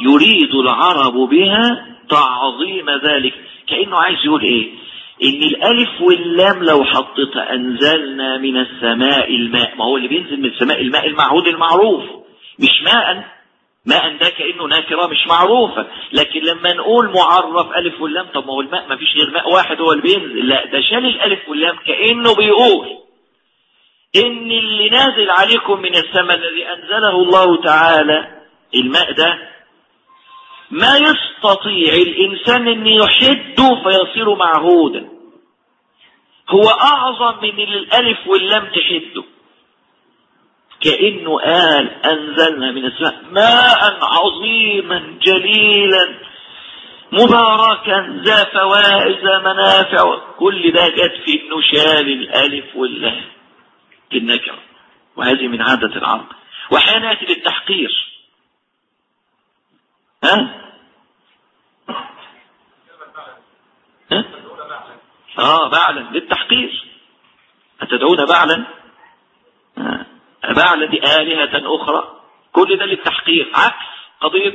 D: يريد العرب بها تعظيم ذلك. كأنه عايز يقول إيه؟ إن الألف واللام لو حطيتها أنزلنا من السماء الماء. ما هو اللي بينزل من السماء الماء المعهود المعروف. مش ماء. ماء ده كأنه ناكرة مش معروفة. لكن لما نقول معرف ألف واللام طب ما هو الماء ما فيش غير ماء واحد هو اللي بينزل لا ده شال الألف واللام كأنه بيقول إن اللي نازل عليكم من السماء الذي أنزله الله تعالى الماء ده ما يستطيع الإنسان أن يحده فيصير معهودا. هو أعظم من الألف واللام تحده. كأنه قال أنزلنا من السماء ماء عظيما جليلا مباركا ذا فوائد منافع. كل ده جت في انه شال الألف واللام في النكره وهذه من عادة العرب. وأحيانا يأتي للتحقير. ها؟ ها؟ آه بعلا. للتحقير. أتدعون بعلا؟ دي آلهة أخرى؟ كل ده للتحقير عكس قضية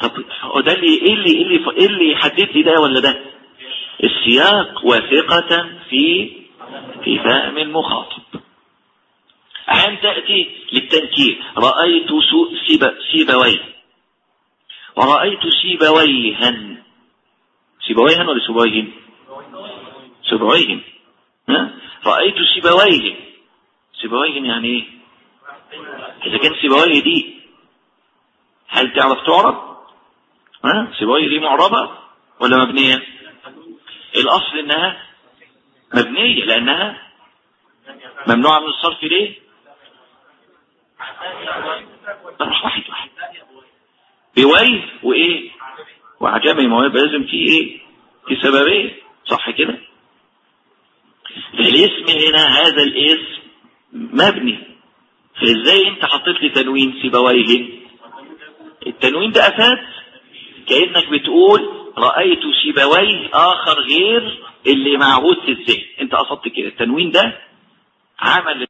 D: طب هو ده اللي إيه اللي إيه اللي إيه اللي يحدد لي ده ولا ده؟ السياق وثقة في في فهم المخاطب. أحيانا تأتي للتنكير. رأيت سيب سيبويه. ورأيت سيبويها. سيبويها ولا سيبويهن ها؟ رأيت سيبويهن. سيبويهن يعني إيه إذا كان سيبويه دي هل تعرف تعرب؟ ها؟ سيبويه دي معربة ولا مبنية؟ الأصل إنها مبنية لأنها ممنوعة من الصرف ليه؟ راح واحد واحد. بويه وإيه؟ وعجمي. ما هو لازم في إيه؟ في سببين صح كده؟ الاسم هنا هذا الاسم مبني فازاي أنت حطيت لي تنوين سيبويه التنوين ده افاد كأنك بتقول رأيت سيبويه آخر غير اللي معهود في الذهن. أنت قصدت كده. التنوين ده عمل